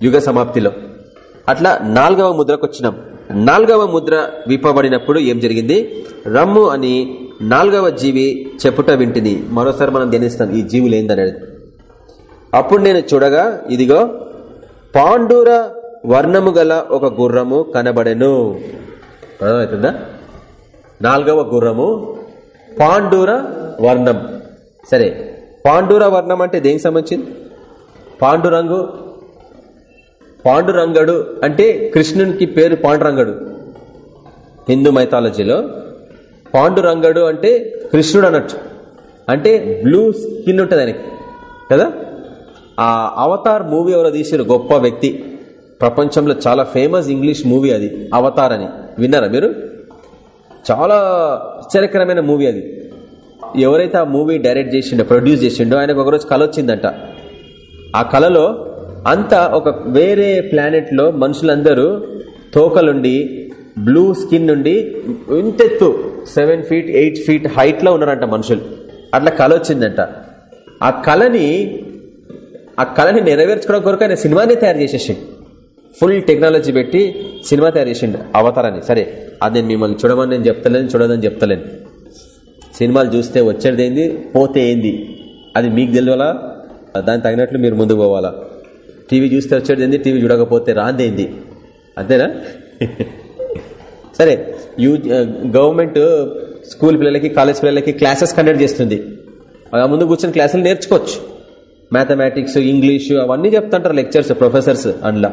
యుగ సమాప్తిలో. అట్లా నాలుగవ ముద్రకు వచ్చినాం. నాలుగవ ముద్ర విప్పబడినప్పుడు ఏం జరిగింది? రమ్ము అని నాలుగవ జీవి చెప్పుట వింటిని. మరోసారి మనం ధ్యానిస్తాం. ఈ జీవులు ఏందనేది. అప్పుడు నేను చూడగా ఇదిగో పాండూర వర్ణము గల ఒక గుర్రము కనబడెను. అర్థమవుతుందా? నాలుగవ గుర్రము పాండూర వర్ణం. సరే పాండూర వర్ణం అంటే దేనికి సంబంధించింది? పాండురంగు పాండురంగడు అంటే కృష్ణునికి పేరు పాండురంగడు. హిందూ మైథాలజీలో పాండురంగడు అంటే కృష్ణుడు అన్నట్టు. అంటే బ్లూ స్కిన్ ఉంటుంది ఆయనకి కదా? ఆ అవతార్ మూవీ ఎవరో తీసిన గొప్ప వ్యక్తి. ప్రపంచంలో చాలా ఫేమస్ ఇంగ్లీష్ మూవీ అది అవతార్ అని. విన్నారా మీరు? చాలా ఆశ్చర్యకరమైన మూవీ అది. ఎవరైతే ఆ మూవీ డైరెక్ట్ చేసిండో ప్రొడ్యూస్ చేసిండో ఆయనకు ఒకరోజు కళ వచ్చిందంట. ఆ కళలో అంతా ఒక వేరే ప్లానెట్లో మనుషులందరూ తోకలుండి బ్లూ స్కిన్ నుండి ఇంతెత్తు సెవెన్ ఫీట్ ఎయిట్ ఫీట్ హైట్లో ఉన్నారంట మనుషులు. అట్లా కళ వచ్చిందంట. ఆ కళని ఆ కళని నెరవేర్చుకోవడం కొరకు ఆయన సినిమానే తయారు చేసేసిండు ఫుల్ టెక్నాలజీ పెట్టి సినిమా తయారు చేసిండు అవతారాన్ని. సరే అది నేను మిమ్మల్ని చూడమని నేను చెప్తలేను చూడదని చెప్తలేను. సినిమాలు చూస్తే వచ్చేది ఏంది? పోతే ఏంది? అది మీకు తెలియాలా? దానికి తగినట్లు మీరు ముందుకు పోవాలా? టీవీ చూస్తే వచ్చేది ఏంది? టీవీ చూడకపోతే రాందేంది అంతేనా? సరే యూ గవర్నమెంట్ స్కూల్ పిల్లలకి కాలేజ్ పిల్లలకి క్లాసెస్ కండక్ట్ చేస్తుంది. ముందు కూర్చొని క్లాసులు నేర్చుకోవచ్చు. మ్యాథమెటిక్స్ ఇంగ్లీషు అవన్నీ చెప్తుంటారు లెక్చర్స్ ప్రొఫెసర్స్ అందులో.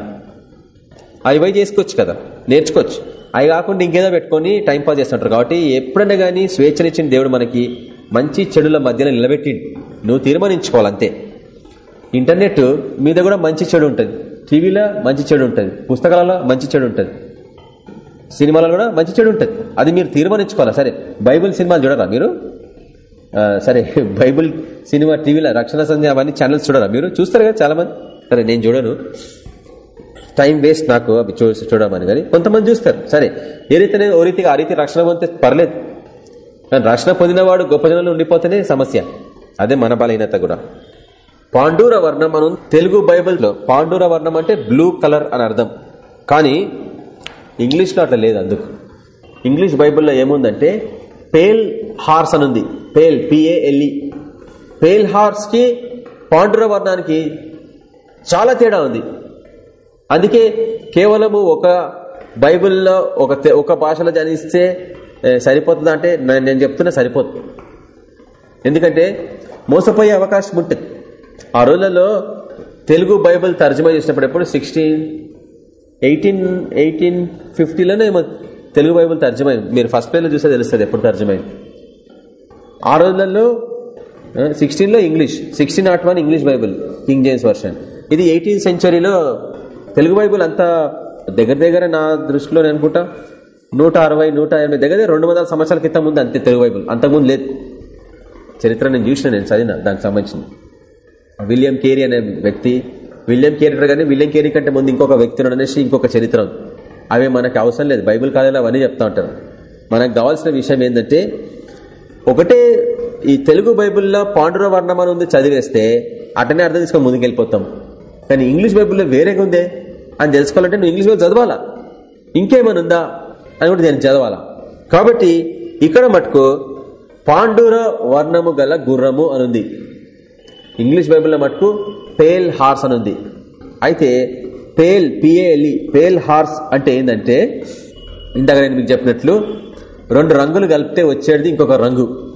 అవి పోయి చేసుకోవచ్చు కదా నేర్చుకోవచ్చు. అవి కాకుండా ఇంకేదో పెట్టుకొని టైం పాస్ చేస్తుంటారు. కాబట్టి ఎప్పుడైనా కానీ స్వేచ్ఛనిచ్చిన దేవుడు మనకి మంచి చెడుల మధ్యన నిలబెట్టిండు. నువ్వు తీర్మానించుకోవాలంతే. ఇంటర్నెట్ మీద కూడా మంచి చెడు ఉంటుంది. టీవీలో మంచి చెడు ఉంటుంది. పుస్తకాలలో మంచి చెడు ఉంటుంది. సినిమాలలో కూడా మంచి చెడు ఉంటుంది. అది మీరు తీర్మానించుకోవాలా? సరే బైబిల్ సినిమాలు చూడరా మీరు? సరే బైబిల్ సినిమా టీవీలో రక్షణ సంధ్య అవన్నీ ఛానల్స్ చూడరా? మీరు చూస్తారు కదా చాలా మంది సరే నేను చూడను. టైం వేస్ట్ నాకు అవి చూ చూడమని కానీ కొంతమంది చూస్తారు. సరే ఏ రీతినే ఓ రీతిగా ఆ రీతి రక్షణ పొందితే పర్లేదు. కానీ రక్షణ పొందినవాడు గొప్ప జనంలో ఉండిపోతేనే సమస్య. అదే మన బలహీనత కూడా. పాండూర వర్ణం మనం తెలుగు బైబిల్లో పాండూర వర్ణం అంటే బ్లూ కలర్ అని అర్థం. కానీ ఇంగ్లీష్లో అట్లా లేదు అందుకు. ఇంగ్లీష్ బైబిల్లో ఏముందంటే పేల్ హార్స్ అని ఉంది. Pale P A L E pale హార్స్కి పాండుర వర్ణానికి చాలా తేడా ఉంది. అందుకే కేవలము ఒక బైబిల్లో ఒక ఒక భాషలో జనిస్తే ఏ, సరిపోతుందా అంటే నేను చెప్తున్నా సరిపోతుంది ఎందుకంటే మోసపోయే అవకాశం ఉంటుంది. ఆ రోజులలో తెలుగు బైబిల్ తర్జుమా చేసినప్పుడు ఎప్పుడు? సిక్స్టీన్ ఎయిటీన్ ఎయిటీన్ ఫిఫ్టీలోనే ఏమో తెలుగు బైబిల్ తర్జమైంది. మీరు ఫస్ట్ పేజ్లో చూస్తే తెలుస్తుంది ఎప్పుడు తర్జమైంది. ఆ రోజులలో సిక్స్టీన్లో English sixteen not one English Bible King James version ఇది ఎయిటీన్త్ సెంచరీలో తెలుగు బైబుల్ అంతా దగ్గర దగ్గర నా దృష్టిలో నేను అనుకుంటా నూట అరవై నూట ఎనభై దగ్గర రెండు వందల సంవత్సరాల క్రితం ముందు అంతే తెలుగు బైబుల్. అంతకుముందు లేదు. చరిత్ర నేను చూసిన నేను చదివిన దానికి సంబంధించింది. విలియం కేరీ అనే వ్యక్తి విలియం కేరీ కానీ విలియం కేరీ కంటే ముందు ఇంకొక వ్యక్తి ఉన్నాడు అనేసి ఇంకొక చరిత్ర ఉంది. అవి మనకు అవసరం లేదు. బైబిల్ కాలేలో అవన్నీ చెప్తా ఉంటారు. మనకు కావాల్సిన విషయం ఏంటంటే ఒకటే ఈ తెలుగు బైబిల్లో పాండుర వర్ణం అని ఉంది చదివేస్తే అటనే అర్థం తీసుకొని ముందుకెళ్ళిపోతాం. కానీ ఇంగ్లీష్ బైబిల్లో వేరేగా ఉందే? అని తెలుసుకోవాలంటే నువ్వు ఇంగ్లీష్ బైబిల్ చదవాలా? ఇంకేమైనా ఉందా? అని కూడా నేను చదవాలా? కాబట్టి ఇక్కడ మటుకు పాండుర వర్ణము గల గుర్రము అనుంది ఇంగ్లీష్ బైబిల్లో మటుకు పేల్ హార్స్ అనుంది అయితే పేల్ పిఏఎల్ఈ పేల్ హార్స్ అంటే ఏంటంటే ఇందాక నేను మీకు చెప్పినట్లు రెండు రంగులు కలిపితే వచ్చేది ఇంకొక రంగు.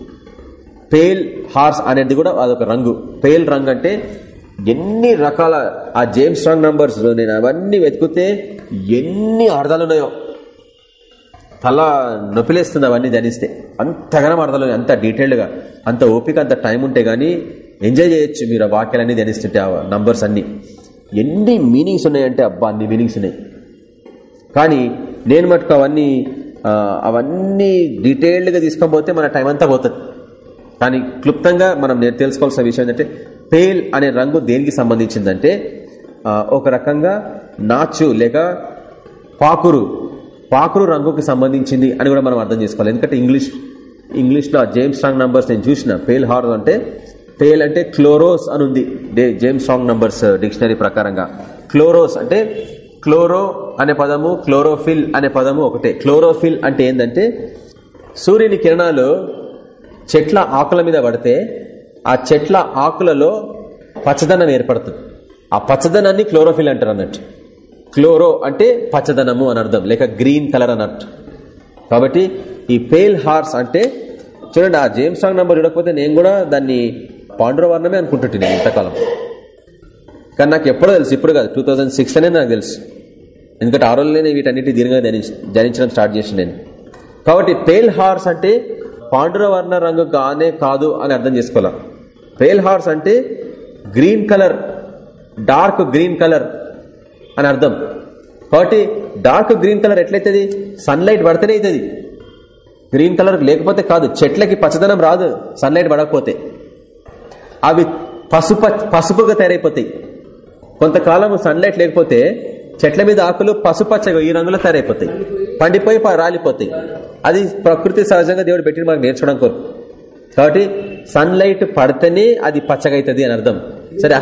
పేల్ హార్స్ అనేది కూడా అదొక రంగు. పేల్ రంగు అంటే ఎన్ని రకాల ఆ జేమ్స్ రాంగ్ నంబర్స్ నేను అవన్నీ వెతికితే ఎన్ని అర్థాలు ఉన్నాయో. తల నొప్పిలేస్తుంది అవన్నీ ధనిస్తే అంతగానం అర్థాలు అంత డీటెయిల్డ్గా అంత ఓపిక అంత టైం ఉంటే గానీ ఎంజాయ్ చేయొచ్చు మీరు ఆ వాక్యాలన్నీ ధనిస్తుంటే ఆ నంబర్స్ అన్ని. ఎన్ని మీనింగ్స్ ఉన్నాయంటే అబ్బా అన్ని మీనింగ్స్ ఉన్నాయి. కానీ నేను మటుకు అవన్నీ అవన్నీ డీటెయిల్డ్గా తీసుకొని పోతే మన టైం అంతా పోతుంది. కానీ క్లుప్తంగా మనం నేను తెలుసుకోవాల్సిన విషయం ఏంటంటే పేల్ అనే రంగు దేనికి సంబంధించిందంటే ఒక రకంగా నాచు లేక పాకురు పాకురు రంగుకి సంబంధించింది అని కూడా మనం అర్థం చేసుకోవాలి. ఎందుకంటే ఇంగ్లీష్ ఇంగ్లీష్లో ఆ జేమ్స్ స్ట్రాంగ్ నంబర్స్ నేను చూసిన పేల్ హార్ అంటే పేల్ అంటే క్లోరోస్ అని ఉంది. జేమ్స్ సాంగ్ నంబర్స్ డిక్షనరీ ప్రకారంగా. క్లోరోస్ అంటే క్లోరో అనే పదము క్లోరోఫిల్ అనే పదము ఒకటే. క్లోరోఫిల్ అంటే ఏంటంటే సూర్యుని కిరణాలు చెట్ల ఆకుల మీద పడితే ఆ చెట్ల ఆకులలో పచ్చదనం ఏర్పడుతుంది. ఆ పచ్చదనాన్ని క్లోరోఫిల్ అంటారు అన్నట్టు. క్లోరో అంటే పచ్చదనము అని అర్థం లేక గ్రీన్ కలర్ అన్నట్టు. కాబట్టి ఈ పేల్ హార్స్ అంటే చూడండి ఆ జేమ్స్ సాంగ్ నంబర్ చూడకపోతే నేను కూడా దాన్ని పాండుర వర్ణమే నేను ఇంతకాలం. కానీ నాకు ఎప్పుడో తెలుసు ఇప్పుడు కాదు టూ థౌజండ్ సిక్స్ అనేది నాకు తెలుసు. ఎందుకంటే ఆ రోజులనే వీటన్నిటి దీనిగా ధ్యానించడం స్టార్ట్ చేసి నేను. కాబట్టి పేల్ హార్స్ అంటే పాండురవర్ణ రంగు కానే కాదు అని అర్థం చేసుకోవాలి? పేల్ హార్స్ అంటే green colour dark green colour అని అర్థం. కాబట్టి డార్క్ గ్రీన్ కలర్ ఎట్లయితుంది? సన్లైట్ పడితేనే అవుతుంది గ్రీన్ కలర్ లేకపోతే కాదు చెట్లకి పచ్చదనం రాదు సన్లైట్ పడకపోతే. అవి పసుప పసుపుగా తయారైపోతాయి. కొంతకాలం సన్లైట్ లేకపోతే చెట్ల మీద ఆకులు పసుపచ్చగా ఈ రంగులో తయారైపోతాయి. పండిపోయి రాలిపోతాయి. అది ప్రకృతి సహజంగా దేవుడు పెట్టి మనకు నేర్చుకోవడం కోరు కాబట్టి సన్లైట్ పడితేనే అది పచ్చగా అవుతుంది అని అర్థం. సరే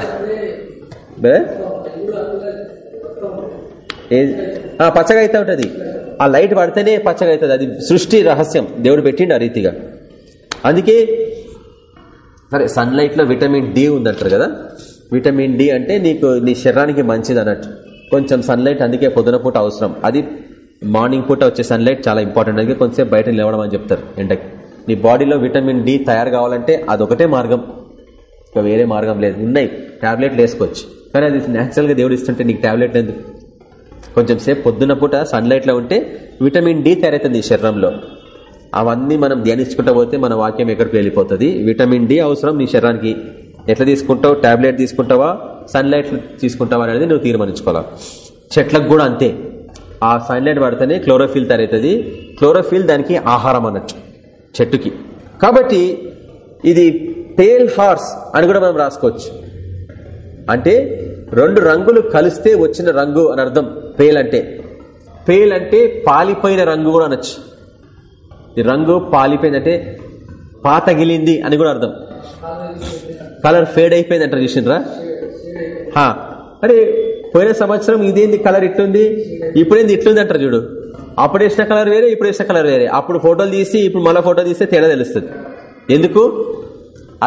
ఆ, పచ్చగా అయితే ఉంటుంది. ఆ లైట్ పడితేనే పచ్చగా అవుతుంది అది సృష్టి రహస్యం. దేవుడు పెట్టిండు ఆ రీతిగా. అందుకే సరే సన్లైట్లో విటమిన్ డి ఉందంటారు కదా? విటమిన్ డి అంటే నీకు నీ శరీరానికి మంచిది అన్నట్టు. కొంచెం సన్లైట్ అందుకే పొద్దున పూట అవసరం. అది మార్నింగ్ పూట వచ్చే సన్లైట్ చాలా ఇంపార్టెంట్ అందుకే కొంచెం బయట నిలవడం అని చెప్తారు ఎండకి. నీ బాడీలో విటమిన్ డి తయారు కావాలంటే అదొకటే మార్గం. ఇంకా వేరే మార్గం లేదు. ఉన్నాయి. టాబ్లెట్లు వేసుకోవచ్చు. కానీ అది న్యాచురల్గా దేవుడు ఇస్తుంటే నీకు టాబ్లెట్ ఎందుకు? కొంచెం సేపు పొద్దున పూట సన్లైట్లో ఉంటే విటమిన్ డి తయారైతుంది శరీరంలో. అవన్నీ మనం ధ్యానించుకుంటా పోతే మన వాక్యం ఎక్కడికి వెళ్ళిపోతుంది? విటమిన్ డి అవసరం నీ శరీరానికి. ఎట్లా తీసుకుంటావు? టాబ్లెట్ తీసుకుంటావా? సన్లైట్ తీసుకుంటావా అనేది నువ్వు తీర్మానించుకోవాలి? చెట్లకు కూడా అంతే. ఆ సన్లైట్ పడితేనే క్లోరోఫిల్ తయారవుతుంది. క్లోరోఫిల్ దానికి ఆహారం అన్నట్టు చెట్టుకి. కాబట్టి ఇది పేల్ హార్స్ అని కూడా మనం రాసుకోవచ్చు. అంటే రెండు రంగులు కలిస్తే వచ్చిన రంగు అని అర్థం. పేల్ అంటే పేల్ అంటే పాలిపోయిన రంగు కూడా అనొచ్చు. ఈ రంగు పాలిపోయిందంటే పాతగిలింది అని కూడా అర్థం. కలర్ ఫేడ్ అయిపోయింది అంటారు చూసిండ్రా అరే పోయిన సంవత్సరం ఇదేంది కలర్ ఇట్లుంది ఇప్పుడేంది ఇట్లుంది అంటారు చూడు. అప్పుడు వేసిన కలర్ వేరే ఇప్పుడు వేసిన కలర్ వేరే. అప్పుడు ఫోటోలు తీసి ఇప్పుడు మళ్ళీ ఫోటో తీస్తే తేడా తెలుస్తుంది. ఎందుకు?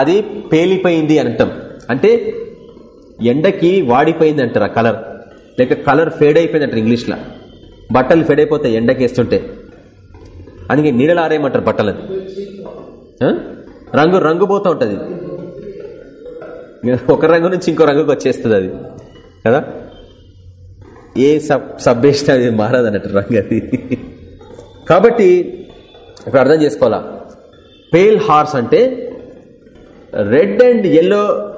అది పేలిపోయింది అని అంటాం అంటే ఎండకి వాడిపోయింది అంటారు ఆ కలర్. లేక కలర్ ఫేడ్ అయిపోయింది అంటారు ఇంగ్లీష్లో. బట్టలు ఫేడ్ అయిపోతాయి ఎండకి వేస్తుంటే అందుకే నీడలు ఆరేయమంటారు బట్టలని రంగు రంగు పోతూ ఉంటుంది. ఒక రంగు నుంచి ఇంకో రంగుకి వచ్చేస్తుంది అది. కదా? ఏ సబ్ సబ్బేసిన అది మారదు అన్నట్టు రంగు అది. కాబట్టి ఇప్పుడు అర్థం చేసుకోవాలా? పేల్ హార్స్ అంటే red and yellow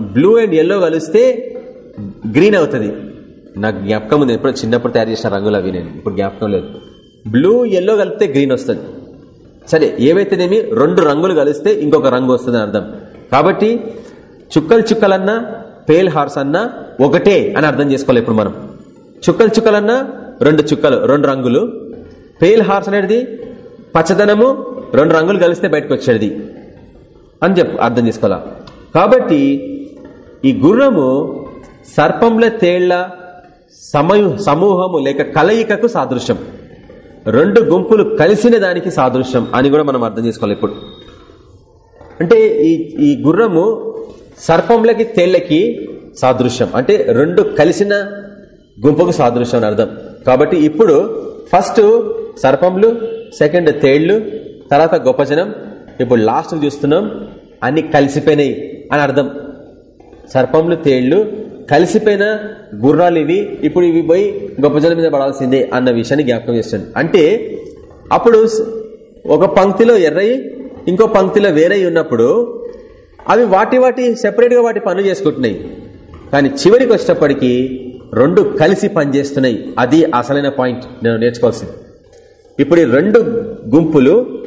blue and yellow కలిస్తే గ్రీన్ అవుతుంది. నాకు జ్ఞాపకం ఉంది. ఎప్పుడో చిన్నప్పుడు తయారు చేసిన రంగులు అవి నేను. ఇప్పుడు జ్ఞాపకం లేదు. బ్లూ ఎల్లో కలిపితే గ్రీన్ వస్తుంది. సరే ఏవైతేనేమి? రెండు రంగులు కలిస్తే ఇంకొక రంగు వస్తుంది అర్థం. కాబట్టి చుక్కలు చుక్కలన్నా పేల్ హార్స్ అన్నా ఒకటే అని అర్థం చేసుకోవాలి ఇప్పుడు మనం. చుక్కలు చుక్కలన్నా రెండు చుక్కలు రెండు రంగులు. పేల్ హార్స్ అనేది పచ్చదనము రెండు రంగులు కలిస్తే బయటకు వచ్చేది. అని చెప్పు అర్థం చేసుకోవాలా? కాబట్టి ఈ గుర్రము సర్పంల తేళ్ళ సమయు సమూహము లేక కలయికకు సాదృశ్యం. రెండు గుంపులు కలిసిన దానికి సాదృశ్యం అని కూడా మనం అర్థం చేసుకోవాలి ఇప్పుడు. అంటే ఈ ఈ గుర్రము సర్పంలకి తేళ్ళకి సాదృశ్యం. అంటే రెండు కలిసిన గుంపుకు సాదృశ్యం అని అర్థం. కాబట్టి ఇప్పుడు ఫస్ట్ సర్పంలు సెకండ్ తేళ్ళు తర్వాత గొప్ప జనం ఇప్పుడు లాస్ట్ చూస్తున్నాం అన్ని కలిసిపోయినాయి అని అర్థం. సర్పంలు తేళ్ళు కలిసిపోయిన గుర్రాలు ఇవి ఇప్పుడు ఇవి పోయి గొప్ప జనం మీద పడాల్సిందే అన్న విషయాన్ని జ్ఞాపకం చేస్తుంది అంటే అప్పుడు ఒక పంక్తిలో ఎర్రయి ఇంకో పంక్తిలో వేరై ఉన్నప్పుడు అవి వాటి వాటి సెపరేట్గా వాటి పనులు చేసుకుంటున్నాయి. కానీ చివరికి వచ్చేటప్పటికి రెండు కలిసి పనిచేస్తున్నాయి. అది అసలైన పాయింట్. నేను నేర్చుకోవాల్సింది. ఇప్పుడు ఈ రెండు గుంపులు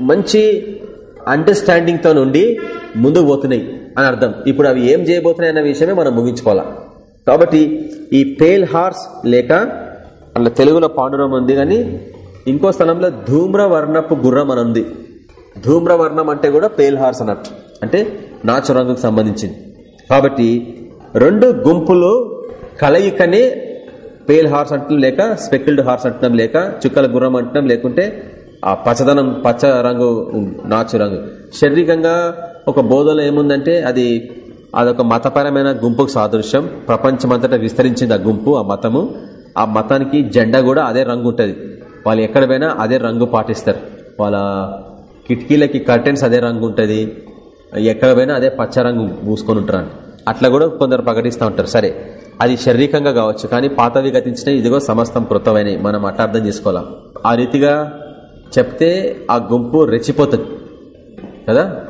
మంచి అండర్స్టాండింగ్తో నుండి ముందుకు పోతున్నాయి. అని అర్థం. ఇప్పుడు అవి ఏం చేయబోతున్నాయి అన్న విషయమే మనం ముగించుకోవాలా. కాబట్టి ఈ పేల్ హార్స్ లేక అందులో తెలుగులో పాండురం ఉంది కానీ ఇంకో స్థలంలో ధూమ్రవర్ణపు గుర్రం అని ఉంది. ధూమ్రవర్ణం అంటే కూడా పేల్ హార్స్ అన్నట్టు. అంటే నాచు రంగుకు సంబంధించింది. కాబట్టి రెండు గుంపులు కలయికనే పేల్ హార్స్ అంటున్నాం లేక స్పెక్యుల్డ్ హార్స్ అంటున్నాం లేక చుక్కల గుర్రం అంటున్నాం లేకుంటే ఆ పచ్చదనం పచ్చ రంగు నాచు రంగు శారీరకంగా ఒక బోధలో ఏముందంటే అది అదొక మతపరమైన గుంపుకు సాదృశ్యం. ప్రపంచమంతటా విస్తరించింది ఆ గుంపు ఆ మతము. ఆ మతానికి జెండా కూడా అదే రంగు ఉంటుంది. వాళ్ళు ఎక్కడ పోయినా అదే రంగు పాటిస్తారు. వాళ్ళ కిటికీలకి కర్టెన్స్ అదే రంగు ఉంటుంది. ఎక్కడ పోయినా అదే పచ్చ రంగు మూసుకొని ఉంటారు అట్లా కూడా కొందరు ప్రకటిస్తూ ఉంటారు. సరే అది శారీరకంగా కావచ్చు కానీ పాతవి గతించిన ఇదిగో సమస్తం కృతమైనవి. మనం అట్లా అర్థం చేసుకోవాలా? ఆ రీతిగా చెప్తే ఆ గుంపు రెచ్చిపోతుంది. కదా?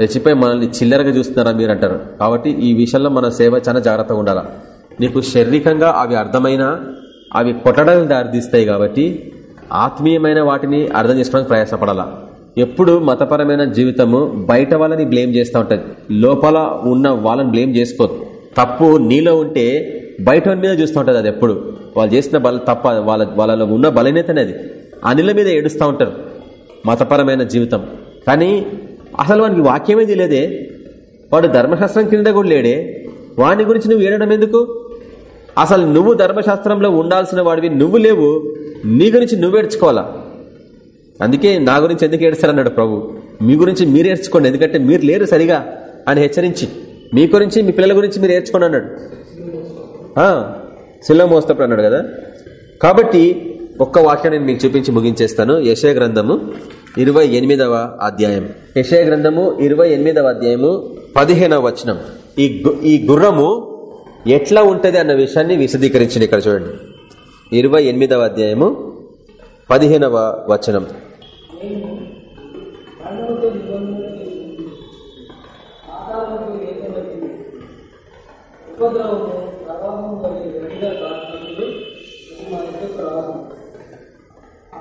రెచ్చిపోయి మనల్ని చిల్లరగా చూస్తున్నారా మీరు అంటారు కాబట్టి ఈ విషయంలో మన సేవ చాలా జాగ్రత్తగా ఉండాలా. నీకు శారీరకంగా అవి అర్థమైనా అవి కొట్టడానికి దారితీస్తాయి కాబట్టి ఆత్మీయమైన వాటిని అర్థం చేసుకోవడానికి ప్రయాసపడాలా. ఎప్పుడు మతపరమైన జీవితము బయట వాళ్ళని బ్లేమ్ చేస్తూ ఉంటుంది. లోపల ఉన్న వాళ్ళని బ్లేమ్ చేసుకోదు. తప్పు నీలో ఉంటే బయట మీద చూస్తూ ఉంటుంది అది ఎప్పుడు. వాళ్ళు చేసిన బల తప్ప వాళ్ళ వాళ్ళలో ఉన్న బలహీనతనేది అనిల మీద ఏడుస్తూ ఉంటారు మతపరమైన జీవితం. కానీ అసలు వానికి వాక్యమే తెలియదే. వాడు ధర్మశాస్త్రం కింద కూడా లేడే. వాని గురించి నువ్వు ఏడడం ఎందుకు? అసలు నువ్వు ధర్మశాస్త్రంలో ఉండాల్సిన వాడివి నువ్వు లేవు. నీ గురించి నువ్వు ఏడ్చుకోవాలా? అందుకే నా గురించి ఎందుకు ఏడుస్తారన్నాడు ప్రభు. మీ గురించి మీరు ఏడ్చుకోండి ఎందుకంటే మీరు లేరు సరిగా అని హెచ్చరించి. మీ గురించి మీ పిల్లల గురించి మీరు ఏడ్చుకోండి అన్నాడు. శిలో మోస్తప్పుడు అన్నాడు కదా. కాబట్టి ఒక్క వాక్యం నేను మీకు చూపించి ముగించేస్తాను. యశయ గ్రంథము ఇరవై ఎనిమిదవ అధ్యాయం. యశయ గ్రంథము ఇరవై ఎనిమిదవ అధ్యాయము పదిహేనవ వచనం. ఈ ఈ గుర్రము ఎట్లా ఉంటది అన్న విషయాన్ని విశదీకరించింది ఇక్కడ చూడండి. ఇరవై ఎనిమిదవ అధ్యాయము పదిహేనవ వచనం.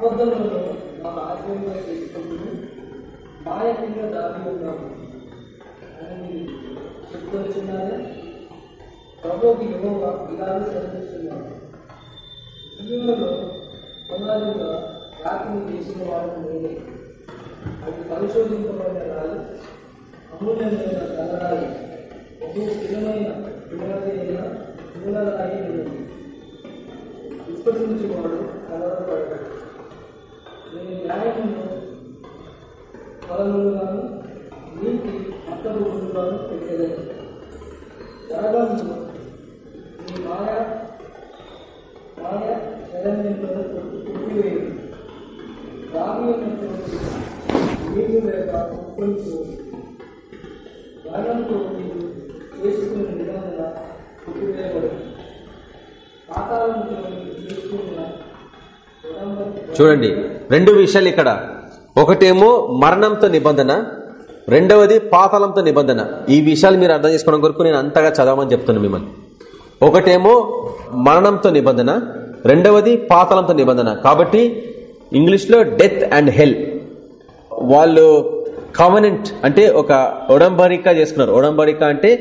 ఉపద్రవము మా ఆత్మీయంగా ప్రవాహం అబద్ధములను దాటి ఉన్నాము. అని చెప్తున్నారే ప్రభుకి యువగా విధాలు సెలవిస్తున్నాను జీవులలో పునాదిగా రాత్రిని చేసిన వాడు నేనే. అది పరిశోధింపబడిన రాదు అమూల్యమైన తలరాయి బహు స్థిరమైన పునాదైన మూలరాయి ఉన్నది విశ్వసించువాడు కలవరపడతాడు నేను న్యాయమును ఫలములుగాను నీతి పెట్టేదని త్యాగమును నీ మాయ మాయ శరణ్యంలో కొట్టివేయదు రాగి నీరు లేక ఉప్పొంచు త్యాగంతో నీవు చేసుకున్న నిబంధన కొట్టివేయబడదు పాతాళంతో చూడండి. రెండు విషయాలు ఇక్కడ. ఒకటేమో మరణంతో నిబంధన రెండవది పాతాళంతో నిబంధన. ఈ విషయాలు మీరు అర్థం చేసుకోవడం కొరకు నేను అంతగా చదవమని చెప్తున్నాను మిమ్మల్ని. ఒకటేమో మరణంతో నిబంధన రెండవది పాతాళంతో నిబంధన. కాబట్టి ఇంగ్లీష్లో డెత్ అండ్ హెల్. వాళ్ళు కామనెంట్ అంటే ఒక ఒడంబరిక చేసుకున్నారు. ఒడంబరిక అంటే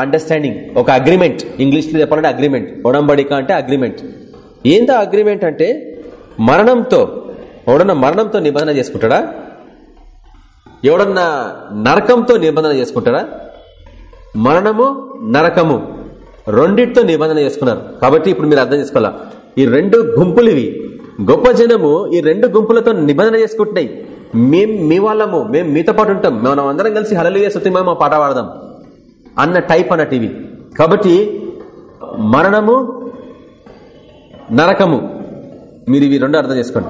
అండర్స్టాండింగ్ ఒక అగ్రిమెంట్ ఇంగ్లీష్లో చెప్పాలంటే అగ్రిమెంట్ ఒడంబడిక అంటే అగ్రిమెంట్ ఏందో అగ్రిమెంట్ అంటే మరణంతో ఎవడన్నా మరణంతో నిబంధన చేసుకుంటాడా? ఎవడన్నా నరకంతో నిబంధన చేసుకుంటాడా? మరణము నరకము రెండిటితో నిబంధన చేసుకున్నారు. కాబట్టి ఇప్పుడు మీరు అర్థం చేసుకోవాలా? ఈ రెండు గుంపులు ఇవి. గొప్ప జనము ఈ రెండు గుంపులతో నిబంధన చేసుకుంటున్నాయి. మేం మీ వాళ్ళము మేము మీతో పాటు ఉంటాం. మనం అందరం కలిసి హలలు సుతిమా మా పాట పాడదాం అన్న టైప్ అన్నట్టు ఇవి. కాబట్టి మరణము నరకము. మీరు ఇవి రెండు అర్థం చేసుకోండి.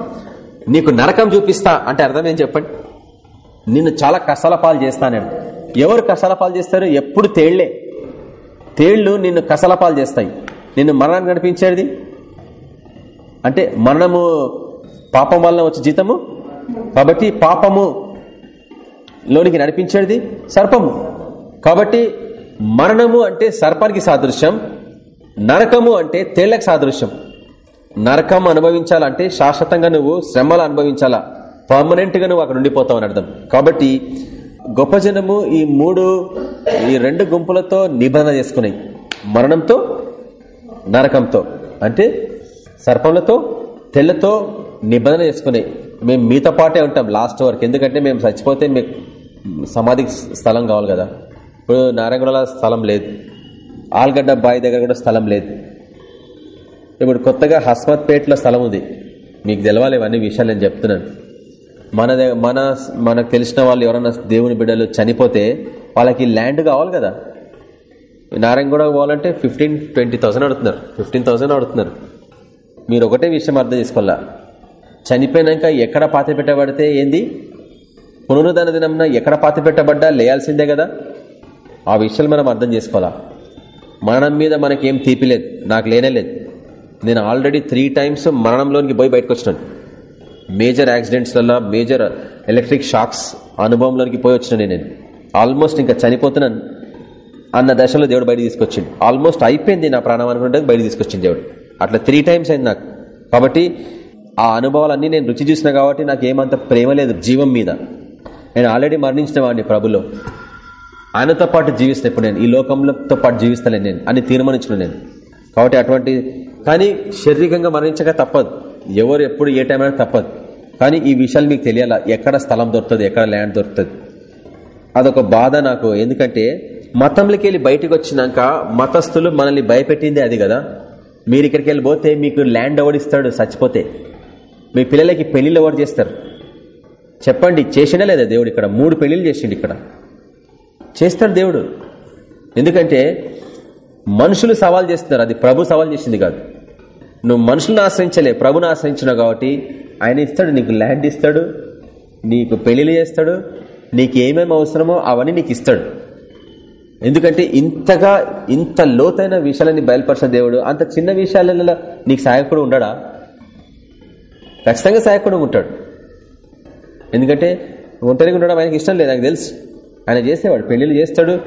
నీకు నరకం చూపిస్తా అంటే అర్థం ఏం చెప్పండి? నిన్ను చాలా కసలపాలు చేస్తానండి ఎవరు కసలపాలు చేస్తారు? ఎప్పుడు తేళ్ళే. తేళ్ళు నిన్ను కసలపాలు చేస్తాయి. నిన్ను మరణాన్ని నడిపించేది? అంటే మరణము పాపం వలన వచ్చే జీతము? కాబట్టి పాపము లోనికి నడిపించేది సర్పము. కాబట్టి మరణము అంటే సర్పానికి సాదృశ్యం నరకము అంటే తేళ్ళకు సాదృశ్యం. నరకం అనుభవించాలంటే శాశ్వతంగా నువ్వు శ్రమలు అనుభవించాలా? పర్మనెంట్గా నువ్వు అక్కడ ఉండిపోతావు అని అర్థం. కాబట్టి గొప్ప జనము ఈ మూడు ఈ రెండు గుంపులతో నిబంధన చేసుకున్నాయి మరణంతో నరకంతో అంటే సర్పంలతో తెల్లతో నిబంధన చేసుకున్నాయి మేము మీతో పాటే ఉంటాం లాస్ట్ వరకు. ఎందుకంటే మేము చచ్చిపోతే మీకు సమాధికి స్థలం కావాలి కదా. ఇప్పుడు నారాయణగూడలో స్థలం లేదు. ఆల్గడ్డ బావి దగ్గర కూడా స్థలం లేదు. ఇప్పుడు కొత్తగా హస్మత్పేటలో స్థలం ఉంది. మీకు తెలవాలి ఇవన్నీ విషయాలు నేను చెప్తున్నాను. మన మన మనకు తెలిసిన వాళ్ళు ఎవరైనా దేవుని బిడ్డలు చనిపోతే వాళ్ళకి ల్యాండ్ కావాలి కదా. నారాయణగూడ పోవాలంటే ఫిఫ్టీన్ ట్వంటీ థౌసండ్ అడుగుతున్నారు. ఫిఫ్టీన్ థౌసండ్ అడుగుతున్నారు. మీరు ఒకటే విషయం అర్థం చేసుకోవాలా? చనిపోయినాక ఎక్కడ పాతి పెట్టబడితే ఏంది? పునరుదాన దినంన ఎక్కడ పాతి పెట్టబడ్డా? లేయాల్సిందే కదా. ఆ విషయాలు మనం అర్థం చేసుకోవాలా? మనం మీద మనకేం తీపిలేదు నాకు లేనేలేదు నేను ఆల్రెడీ త్రీ టైమ్స్ మరణంలోనికి పోయి బయటకు వచ్చినాను మేజర్ యాక్సిడెంట్స్లలో మేజర్ ఎలక్ట్రిక్ షాక్స్ అనుభవంలోనికి పోయి వచ్చినాను నేను. ఆల్మోస్ట్ ఇంకా చనిపోతున్నాను అన్న దశలో దేవుడు బయట తీసుకొచ్చిండు. ఆల్మోస్ట్ అయిపోయింది నా ప్రాణం అనుకుంటే బయట తీసుకొచ్చింది దేవుడు. అట్లా త్రీ టైమ్స్ అయింది నాకు. కాబట్టి ఆ అనుభవాలన్నీ నేను రుచి చూసిన కాబట్టి నాకు ఏమంత ప్రేమ లేదు జీవం మీద. నేను ఆల్రెడీ మరణించిన వాడిని ప్రభులో. ఆయనతో పాటు జీవిస్తాను ఇప్పుడు నేను. ఈ లోకంలోతో పాటు జీవిస్తాను నేను. అని తీర్మానించిన నేను. కాబట్టి అటువంటి కానీ శారీరకంగా మరణించక తప్పదు. ఎవరు ఎప్పుడు ఏ టైం అయినా తప్పదు. కానీ ఈ విషయాలు మీకు తెలియాలా? ఎక్కడ స్థలం దొరుకుతుంది? ఎక్కడ ల్యాండ్ దొరుకుతుంది? అదొక బాధ నాకు. ఎందుకంటే మతంలోకి వెళ్ళి బయటకు వచ్చినాక మతస్థులు మనల్ని భయపెట్టింది అది కదా. మీరు ఇక్కడికి వెళ్ళిపోతే మీకు ల్యాండ్ ఎవడిస్తాడు చచ్చిపోతే. మీ పిల్లలకి పెళ్ళిళ్ళు ఎవరు చేస్తారు. చెప్పండి చేసినా లేదా దేవుడు ఇక్కడ? మూడు పెళ్ళిళ్ళు చేసిండు ఇక్కడ. చేస్తాడు దేవుడు. ఎందుకంటే మనుషులు సవాల్ చేస్తున్నారు. అది ప్రభు సవాల్ చేసింది కాదు. నువ్వు మనుషులను ఆశ్రయించలే ప్రభుని ఆశ్రయించినావు కాబట్టి ఆయన ఇస్తాడు నీకు ల్యాండ్ ఇస్తాడు నీకు పెళ్ళిళ్ళు చేస్తాడు నీకు ఏమేమి అవసరమో అవన్నీ నీకు ఇస్తాడు. ఎందుకంటే ఇంతగా ఇంత లోతైన విషయాలని బయలుపరిచిన దేవుడు అంత చిన్న విషయాలలో నీకు సహాయకుడు ఉండడా? ఖచ్చితంగా సహాయకుడు ఉంటాడు. ఎందుకంటే ఒంటరిగా ఉండడం ఆయనకి ఇష్టం లేదు నాకు తెలుసు. ఆయన చేసేవాడు పెళ్ళిళ్ళు చేస్తాడు.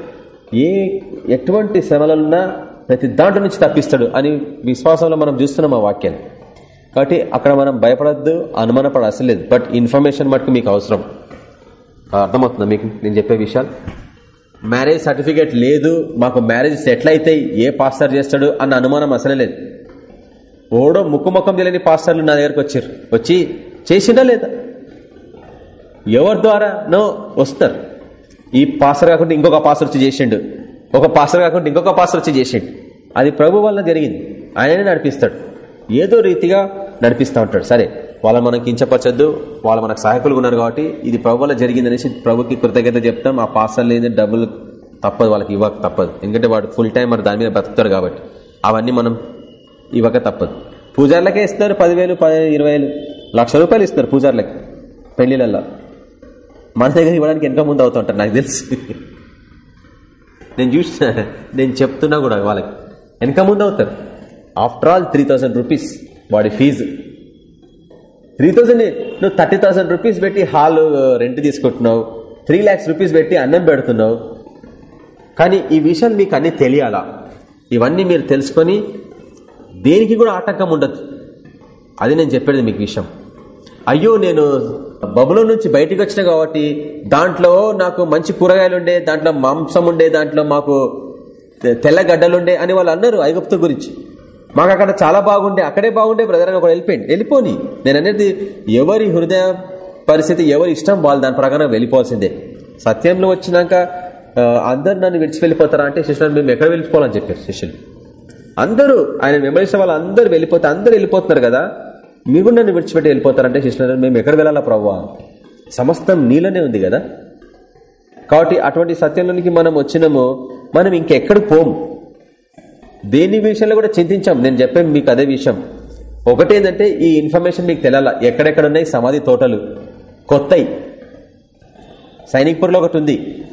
ఏ ఎటువంటి శ్రమలున్నా ప్రతి దాంట్లో నుంచి తప్పిస్తాడు అని విశ్వాసంలో మనం చూస్తున్నాం ఆ వాక్యాన్ని. కాబట్టి అక్కడ మనం భయపడద్దు అనుమానపడ అసలు లేదు. బట్ ఇన్ఫర్మేషన్ మటుకు మీకు అవసరం. అర్థమవుతుందా మీకు? నేను చెప్పే విషయాలు? మ్యారేజ్ సర్టిఫికేట్ లేదు మాకు మ్యారేజ్ సెటిల్ అయితే ఏ పాస్టర్ చేస్తాడు అన్న అనుమానం అసలే లేదు. ఓడో ముక్కుముఖం తెలియని పాస్టర్లు నా దగ్గరకు వచ్చారు. వచ్చి చేసిందా లేదా? ఎవరి ద్వారా? నో వస్తారు. ఈ పాస్టర్ కాకుండా ఇంకొక పాస్టర్ వచ్చి చేసిండు. ఒక పాస్టర్ కాకుండా ఇంకొక పాస్టర్ వచ్చి చేసిండు. అది ప్రభు వల్ల జరిగింది. ఆయననే నడిపిస్తాడు. ఏదో రీతిగా నడిపిస్తూ ఉంటాడు. సరే వాళ్ళ మనం కించపరచద్దు. వాళ్ళు మనకు సహాయకులు ఉన్నారు కాబట్టి ఇది ప్రభు వల్ల జరిగిందనేసి ప్రభుకి కృతజ్ఞత చెప్తాం. ఆ పార్సల్ లేని డబ్బులు తప్పదు వాళ్ళకి ఇవ్వక తప్పదు. ఎందుకంటే వాడు ఫుల్ టైం మరి దాని మీద బ్రతుకుతాడు కాబట్టి. అవన్నీ మనం ఇవ్వక తప్పదు. పూజార్లకే ఇస్తున్నారు పదివేలు ఇరవై వేలు. లక్ష రూపాయలు ఇస్తున్నారు పూజార్లకి పెళ్ళిళ్ళల్లో. మన దగ్గర ఇవ్వడానికి వెనక ముందు అవుతుంటారు నాకు తెలుసు. నేను చూసిన నేను చెప్తున్నా కూడా వాళ్ళకి. వెనక ముందు అవుతారు. After all three thousand rupees వాడి ఫీజు త్రీ థౌసండ్ నువ్వు థర్టీ థౌసండ్ రూపీస్ పెట్టి హాల్ రెంట్ తీసుకుంటున్నావు. త్రీ ల్యాక్స్ రూపీస్ పెట్టి అన్నం పెడుతున్నావు. కానీ ఈ విషయాలు మీకు అన్ని తెలియాలా. ఇవన్నీ మీరు తెలుసుకొని దేనికి కూడా ఆటంకం ఉండదు. అది నేను చెప్పేది మీకు విషయం. అయ్యో నేను బబులో నుంచి బయటకు వచ్చిన కాబట్టి దాంట్లో నాకు మంచి కూరగాయలు ఉండే దాంట్లో మాంసం ఉండే దాంట్లో మాకు తెల్లగడ్డలుండే అని వాళ్ళు అన్నారు ఐగుప్తు గురించి. మాకు అక్కడ చాలా బాగుండే అక్కడే బాగుండే బ్రదర్ అని ఒకడు వెళ్ళిపోయింది వెళ్ళిపోని. నేను అనేది ఎవరి హృదయ పరిస్థితి ఎవరి ఇష్టం వాళ్ళు దాని ప్రకారం వెళ్ళిపోవాల్సిందే. సత్యంలో వచ్చినాక అందరు నన్ను విడిచి వెళ్ళిపోతారా అంటే శిష్యులను మేము ఎక్కడ వెళ్ళిపోవాలని చెప్పారు శిష్యులు. అందరూ ఆయన వెంబడిస్తే వాళ్ళు అందరూ వెళ్ళిపోతే అందరూ వెళ్ళిపోతున్నారు కదా. మీరు నన్ను విడిచిపెట్టి వెళ్ళిపోతారంటే శిష్యులను మేము ఎక్కడ వెళ్ళాలా ప్రవ్వా? సమస్తం నీలోనే ఉంది కదా. కాబట్టి అటువంటి సత్యంలోనికి మనం వచ్చినాము మనం ఇంకెక్కడ పోము దేని విషయంలో కూడా చింతించాం. నేను చెప్పాను మీకు అదే విషయం. ఒకటేంటంటే ఈ ఇన్ఫర్మేషన్ మీకు తెలియాల ఎక్కడెక్కడ ఉన్నాయి సమాధి తోటలు? కొత్తయి. సైనిక్పూర్లో ఒకటి ఉంది.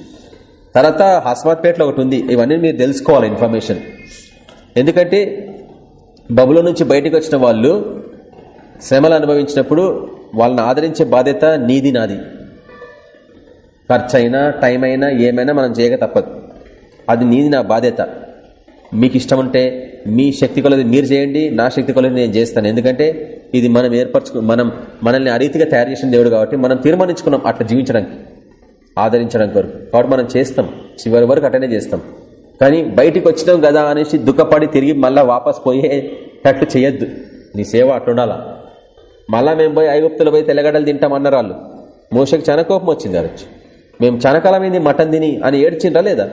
తర్వాత హస్మాత్పేటలో ఒకటి ఉంది. ఇవన్నీ మీరు తెలుసుకోవాలి ఇన్ఫర్మేషన్. ఎందుకంటే బబులో నుంచి బయటకు వచ్చిన వాళ్ళు శ్రమలు అనుభవించినప్పుడు వాళ్ళని ఆదరించే బాధ్యత నీది నాది. ఖర్చు అయినా టైం అయినా ఏమైనా మనం చేయక తప్పదు. అది నీది నా బాధ్యత. మీకు ఇష్టం ఉంటే మీ శక్తి కొలది మీరు చేయండి నా శక్తి కొలది నేను చేస్తాను. ఎందుకంటే ఇది మనం ఏర్పరచుకు మనం మనల్ని అరీతిగా తయారు చేసిన దేవుడు కాబట్టి మనం తీర్మానించుకున్నాం అట్లా జీవించడానికి ఆదరించడానికి వరకు. కాబట్టి మనం చేస్తాం. చివరి వరకు అటనే చేస్తాం. కానీ బయటికి వచ్చినాం కదా అనేసి దుఃఖపడి తిరిగి మళ్ళీ వాపస్ పోయేటట్టు చేయొద్దు. నీ సేవ అట్లుండాలా. మళ్ళా మేము పోయి ఐగుప్తులు పోయి తెల్లగడ్డలు తింటామన్నారు వాళ్ళు మోసకి చాలా కోపం వచ్చింది అరొచ్చు మేము చనకాలమైంది మటన్ తిని అని ఏడ్చిండ్రా లేదా?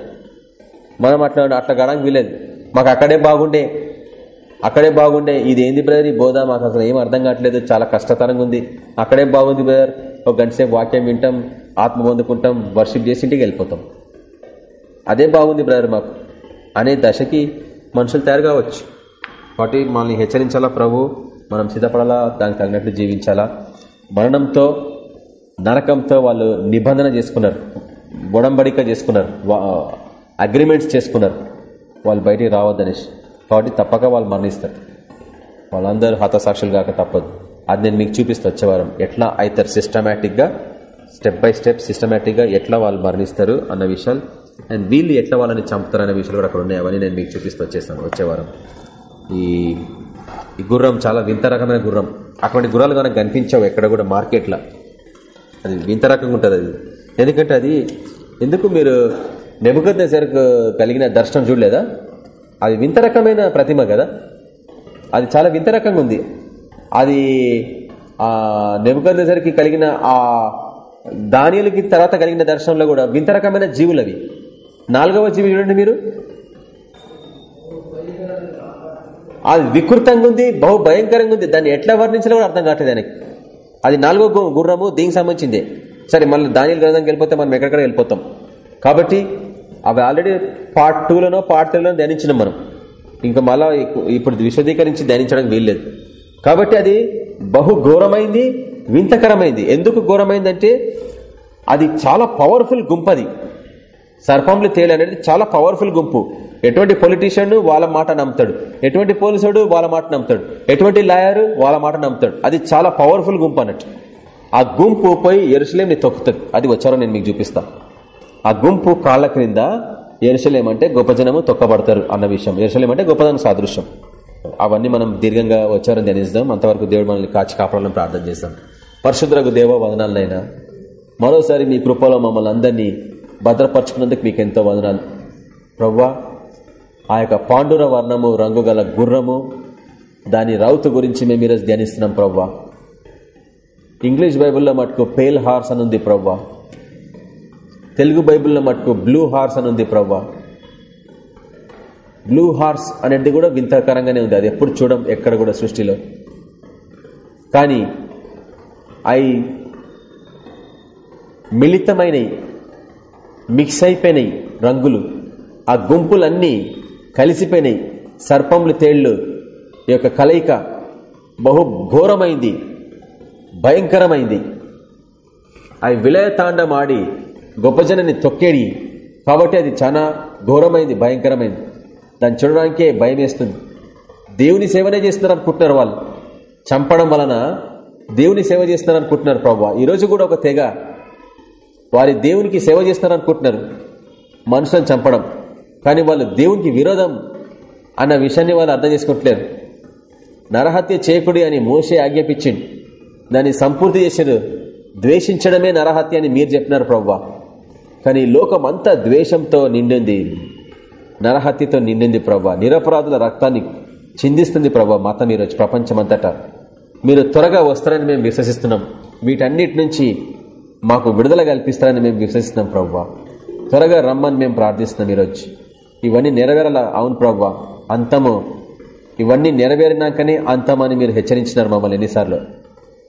మనం అట్లా అట్లా గడానికి వీలేదు మాకు అక్కడే బాగుండే. అక్కడే బాగుండే. ఇది ఏంది బ్రదర్ ఈ బోధ మాకు అసలు ఏం అర్థం కావట్లేదు. చాలా కష్టతరంగా ఉంది. అక్కడే బాగుంది బ్రదర్ ఒక గంట సేపు వాక్యం వింటాం ఆత్మ పొందుకుంటాం వర్షిప్ చేసి ఇంటికి వెళ్ళిపోతాం. అదే బాగుంది బ్రదర్ మాకు. అనే దశకి మనుషులు తయారు కావచ్చు. కాబట్టి మనల్ని హెచ్చరించాలా ప్రభు? మనం సిద్ధపడాలా? దానికి తగినట్లు జీవించాలా? మరణంతో నరకంతో వాళ్ళు నిబంధన చేసుకున్నారు. బొడంబడిక చేసుకున్నారు. అగ్రిమెంట్స్ చేసుకున్నారు. వాళ్ళు బయటికి రావద్దనేసి కాబట్టి తప్పక వాళ్ళు మరణిస్తారు. వాళ్ళందరూ హతసాక్షులు కాక తప్పదు. అది నేను మీకు చూపిస్తా వచ్చేవారం ఎట్లా అవుతారు సిస్టమేటిక్గా స్టెప్ బై స్టెప్ సిస్టమేటిక్గా ఎట్లా వాళ్ళు మరణిస్తారు అన్న విషయాలు. అండ్ వీళ్ళు ఎట్లా వాళ్ళని చంపుతారు అనే విషయాలు కూడా అక్కడ ఉన్నాయి. అవన్నీ నేను మీకు చూపిస్తూ వచ్చేస్తాను వచ్చేవారం ఈ ఈ గుర్రం చాలా వింత రకమైన గుర్రం. అటువంటి గుర్రాలు కనుక కనిపించావు ఎక్కడ కూడా మార్కెట్లో. అది వింత రకంగా ఉంటుంది అది. ఎందుకంటే అది ఎందుకు మీరు నెబుకద్ నెసరకు కలిగిన దర్శనం చూడలేదా? అది వింత రకమైన ప్రతిమ కదా? అది చాలా వింత రకంగా ఉంది. అది ఆ నెబుకద్ కలిగిన ఆ దానిలకి తర్వాత కలిగిన దర్శనంలో కూడా వింత రకమైన జీవులు అవి. నాలుగవ జీవి చూడండి మీరు. అది వికృతంగా ఉంది బహు భయంకరంగా ఉంది. దాన్ని ఎట్లా వర్ణించాలో కూడా అర్థం కావట్లేదు దానికి. అది నాలుగో గుర్రము దీనికి సంబంధించిందే. సరే మళ్ళీ దాని గ్రంథంకి వెళ్ళిపోతే మనం ఎక్కడిక్కడ వెళ్ళిపోతాం. కాబట్టి అవి ఆల్రెడీ పార్ట్ టూలోనో పార్ట్ త్రీలోనో ధ్యానించినాం మనం. ఇంకా మళ్ళా ఇప్పుడు విశదీకరించి ధ్యానించడానికి వీల్లేదు. కాబట్టి అది బహు ఘోరమైంది వింతకరమైంది. ఎందుకు ఘోరమైందంటే అది చాలా పవర్ఫుల్ గుంపది సర్పంలు తేలి అనేది చాలా పవర్ఫుల్ గుంపు. ఎటువంటి పొలిటీషియన్ వాళ్ళ మాట నమ్ముతాడు. ఎటువంటి పోలీసుడు వాళ్ళ మాట నమ్ముతాడు. ఎటువంటి లాయర్ వాళ్ళ మాట నమ్ముతాడు. అది చాలా పవర్ఫుల్ గుంపు అన్నట్టు. ఆ గుంపు పోయి ఎరుసలేంని తొక్కుతుంది. అది వచ్చారో నేను మీకు చూపిస్తాను ఆ గుంపు కాళ్ళ క్రింద ఎరుసలేమంటే గొప్ప జనము తొక్కబడతారు అన్న విషయం. ఎరుసలేమంటే గొప్పదనం సాదృశ్యం. అవన్నీ మనం దీర్ఘంగా వచ్చారని ధ్యానిస్తాం. అంతవరకు దేవుడు మనల్ని కాచి కాపాడాలని ప్రార్థన చేస్తాం. పరిశుద్ధులకు దేవ వదనాలనైనా మరోసారి మీ కృపలో మమ్మల్ని అందరినీ భద్రపరచుకున్నందుకు మీకు ఎంతో వదనాలు. ప్రవ్వా ఆ యొక్క పాండుర వర్ణము రంగు గల గుర్రము దాని రౌతు గురించి మేము ఈరోజు ధ్యానిస్తున్నాం ప్రవ్వా. ఇంగ్లీష్ బైబిల్లో మటుకు పేల్ హార్స్ అని ఉంది ప్రవ్వా. తెలుగు బైబిల్లో మటుకు బ్లూ హార్స్ అని ఉంది ప్రవ్వా. బ్లూ హార్స్ అనేది కూడా వింతకరంగానే ఉంది. అది ఎప్పుడు చూడం ఎక్కడ కూడా సృష్టిలో. కానీ అవి మిళితమైనవి మిక్స్ అయిపోయినాయి రంగులు ఆ గుంపులన్నీ కలిసిపోయినాయి సర్పములు తేళ్ళు ఈ యొక్క కలయిక బహు ఘోరమైంది భయంకరమైంది అవి విలయతాండమాడి గొప్ప జనాన్ని తొక్కేడి. కాబట్టి అది చాలా ఘోరమైంది భయంకరమైంది. దాన్ని చూడడానికే భయం వేస్తుంది దేవుని సేవనే చేస్తున్నారు అనుకుంటున్నారు వాళ్ళు. చంపడం వలన దేవుని సేవ చేస్తున్నారు అనుకుంటున్నారు ప్రభావ ఈరోజు కూడా ఒక తెగ వారి దేవునికి సేవ చేస్తున్నారు అనుకుంటున్నారు మనుషులను చంపడం. కానీ వాళ్ళు దేవునికి విరోధం అన్న విషయాన్ని వాళ్ళు అర్థం చేసుకుంటలేరు. నరహత్య చేయకుడి అని మోసే ఆజ్ఞాపించిండు. దాన్ని సంపూర్తి చేశారు ద్వేషించడమే నరహత్య అని మీరు చెప్పినారు ప్రవ్వా కానీ లోకం అంతా ద్వేషంతో నిండింది నరహత్యతో నిండింది ప్రభా. నిరపరాధుల రక్తాన్ని చిందిస్తుంది ప్రభా మతం ఈరోజు ప్రపంచమంతటా. మీరు త్వరగా వస్తారని మేము విశ్వసిస్తున్నాం. వీటన్నిటి నుంచి మాకు విడుదల కల్పిస్తారని మేము విశ్వసిస్తున్నాం ప్రవ్వా త్వరగా రమ్మని మేము ప్రార్థిస్తున్నాం ఈరోజు. ఇవన్నీ నెరవేరాల? అవును ప్రవ్వా అంతము. ఇవన్నీ నెరవేరినాకనే అంతమని మీరు హెచ్చరించినారు మమ్మల్ని ఎన్నిసార్లు.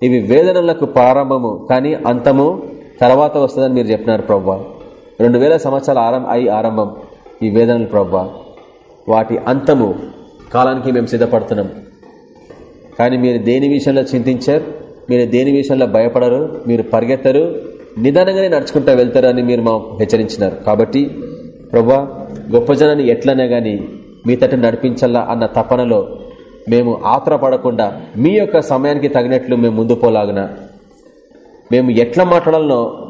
ఇవి వేదనలకు ప్రారంభము కానీ అంతము తర్వాత వస్తుందని మీరు చెప్పినారు ప్రవ్వా రెండు వేల సంవత్సరాల ఆరం అయి ఆరంభం ఈ వేదనలు ప్రవ్వా. వాటి అంతము కాలానికి మేము సిద్ధపడుతున్నాం. కానీ మీరు దేని విషయంలో చింతించారు? మీరు దేని విషయంలో భయపడరు? మీరు పరిగెత్తరు? నిదానంగానే నడుచుకుంటూ వెళ్తారు అని మీరు మా హెచ్చరించినారు. కాబట్టి ప్రభా గొప్ప జనాన్ని ఎట్లనే గాని మీ తట్టు నడిపించాలా అన్న తపనలో మేము ఆత్రపడకుండా మీ యొక్క సమయానికి తగినట్లు మేము ముందు పోలాగిన. మేము ఎట్లా మాట్లాడాలనో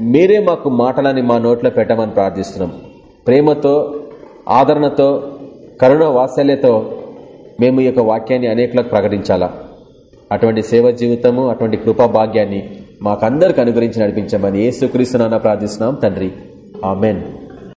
మీరే మాకు మాటలని మా నోట్లో పెట్టమని ప్రార్థిస్తున్నాం. ప్రేమతో ఆదరణతో కరుణ వాత్సల్యతో మేము ఈ యొక్క వాక్యాన్ని అనేకులకు ప్రకటించాలా? అటువంటి సేవ జీవితము అటువంటి కృపా భాగ్యాన్ని మాకందరికి అనుగ్రహించి నడిపించమని ఏసుక్రీస్తున్నా ప్రార్థిస్తున్నాం తండ్రి. ఆమెన్.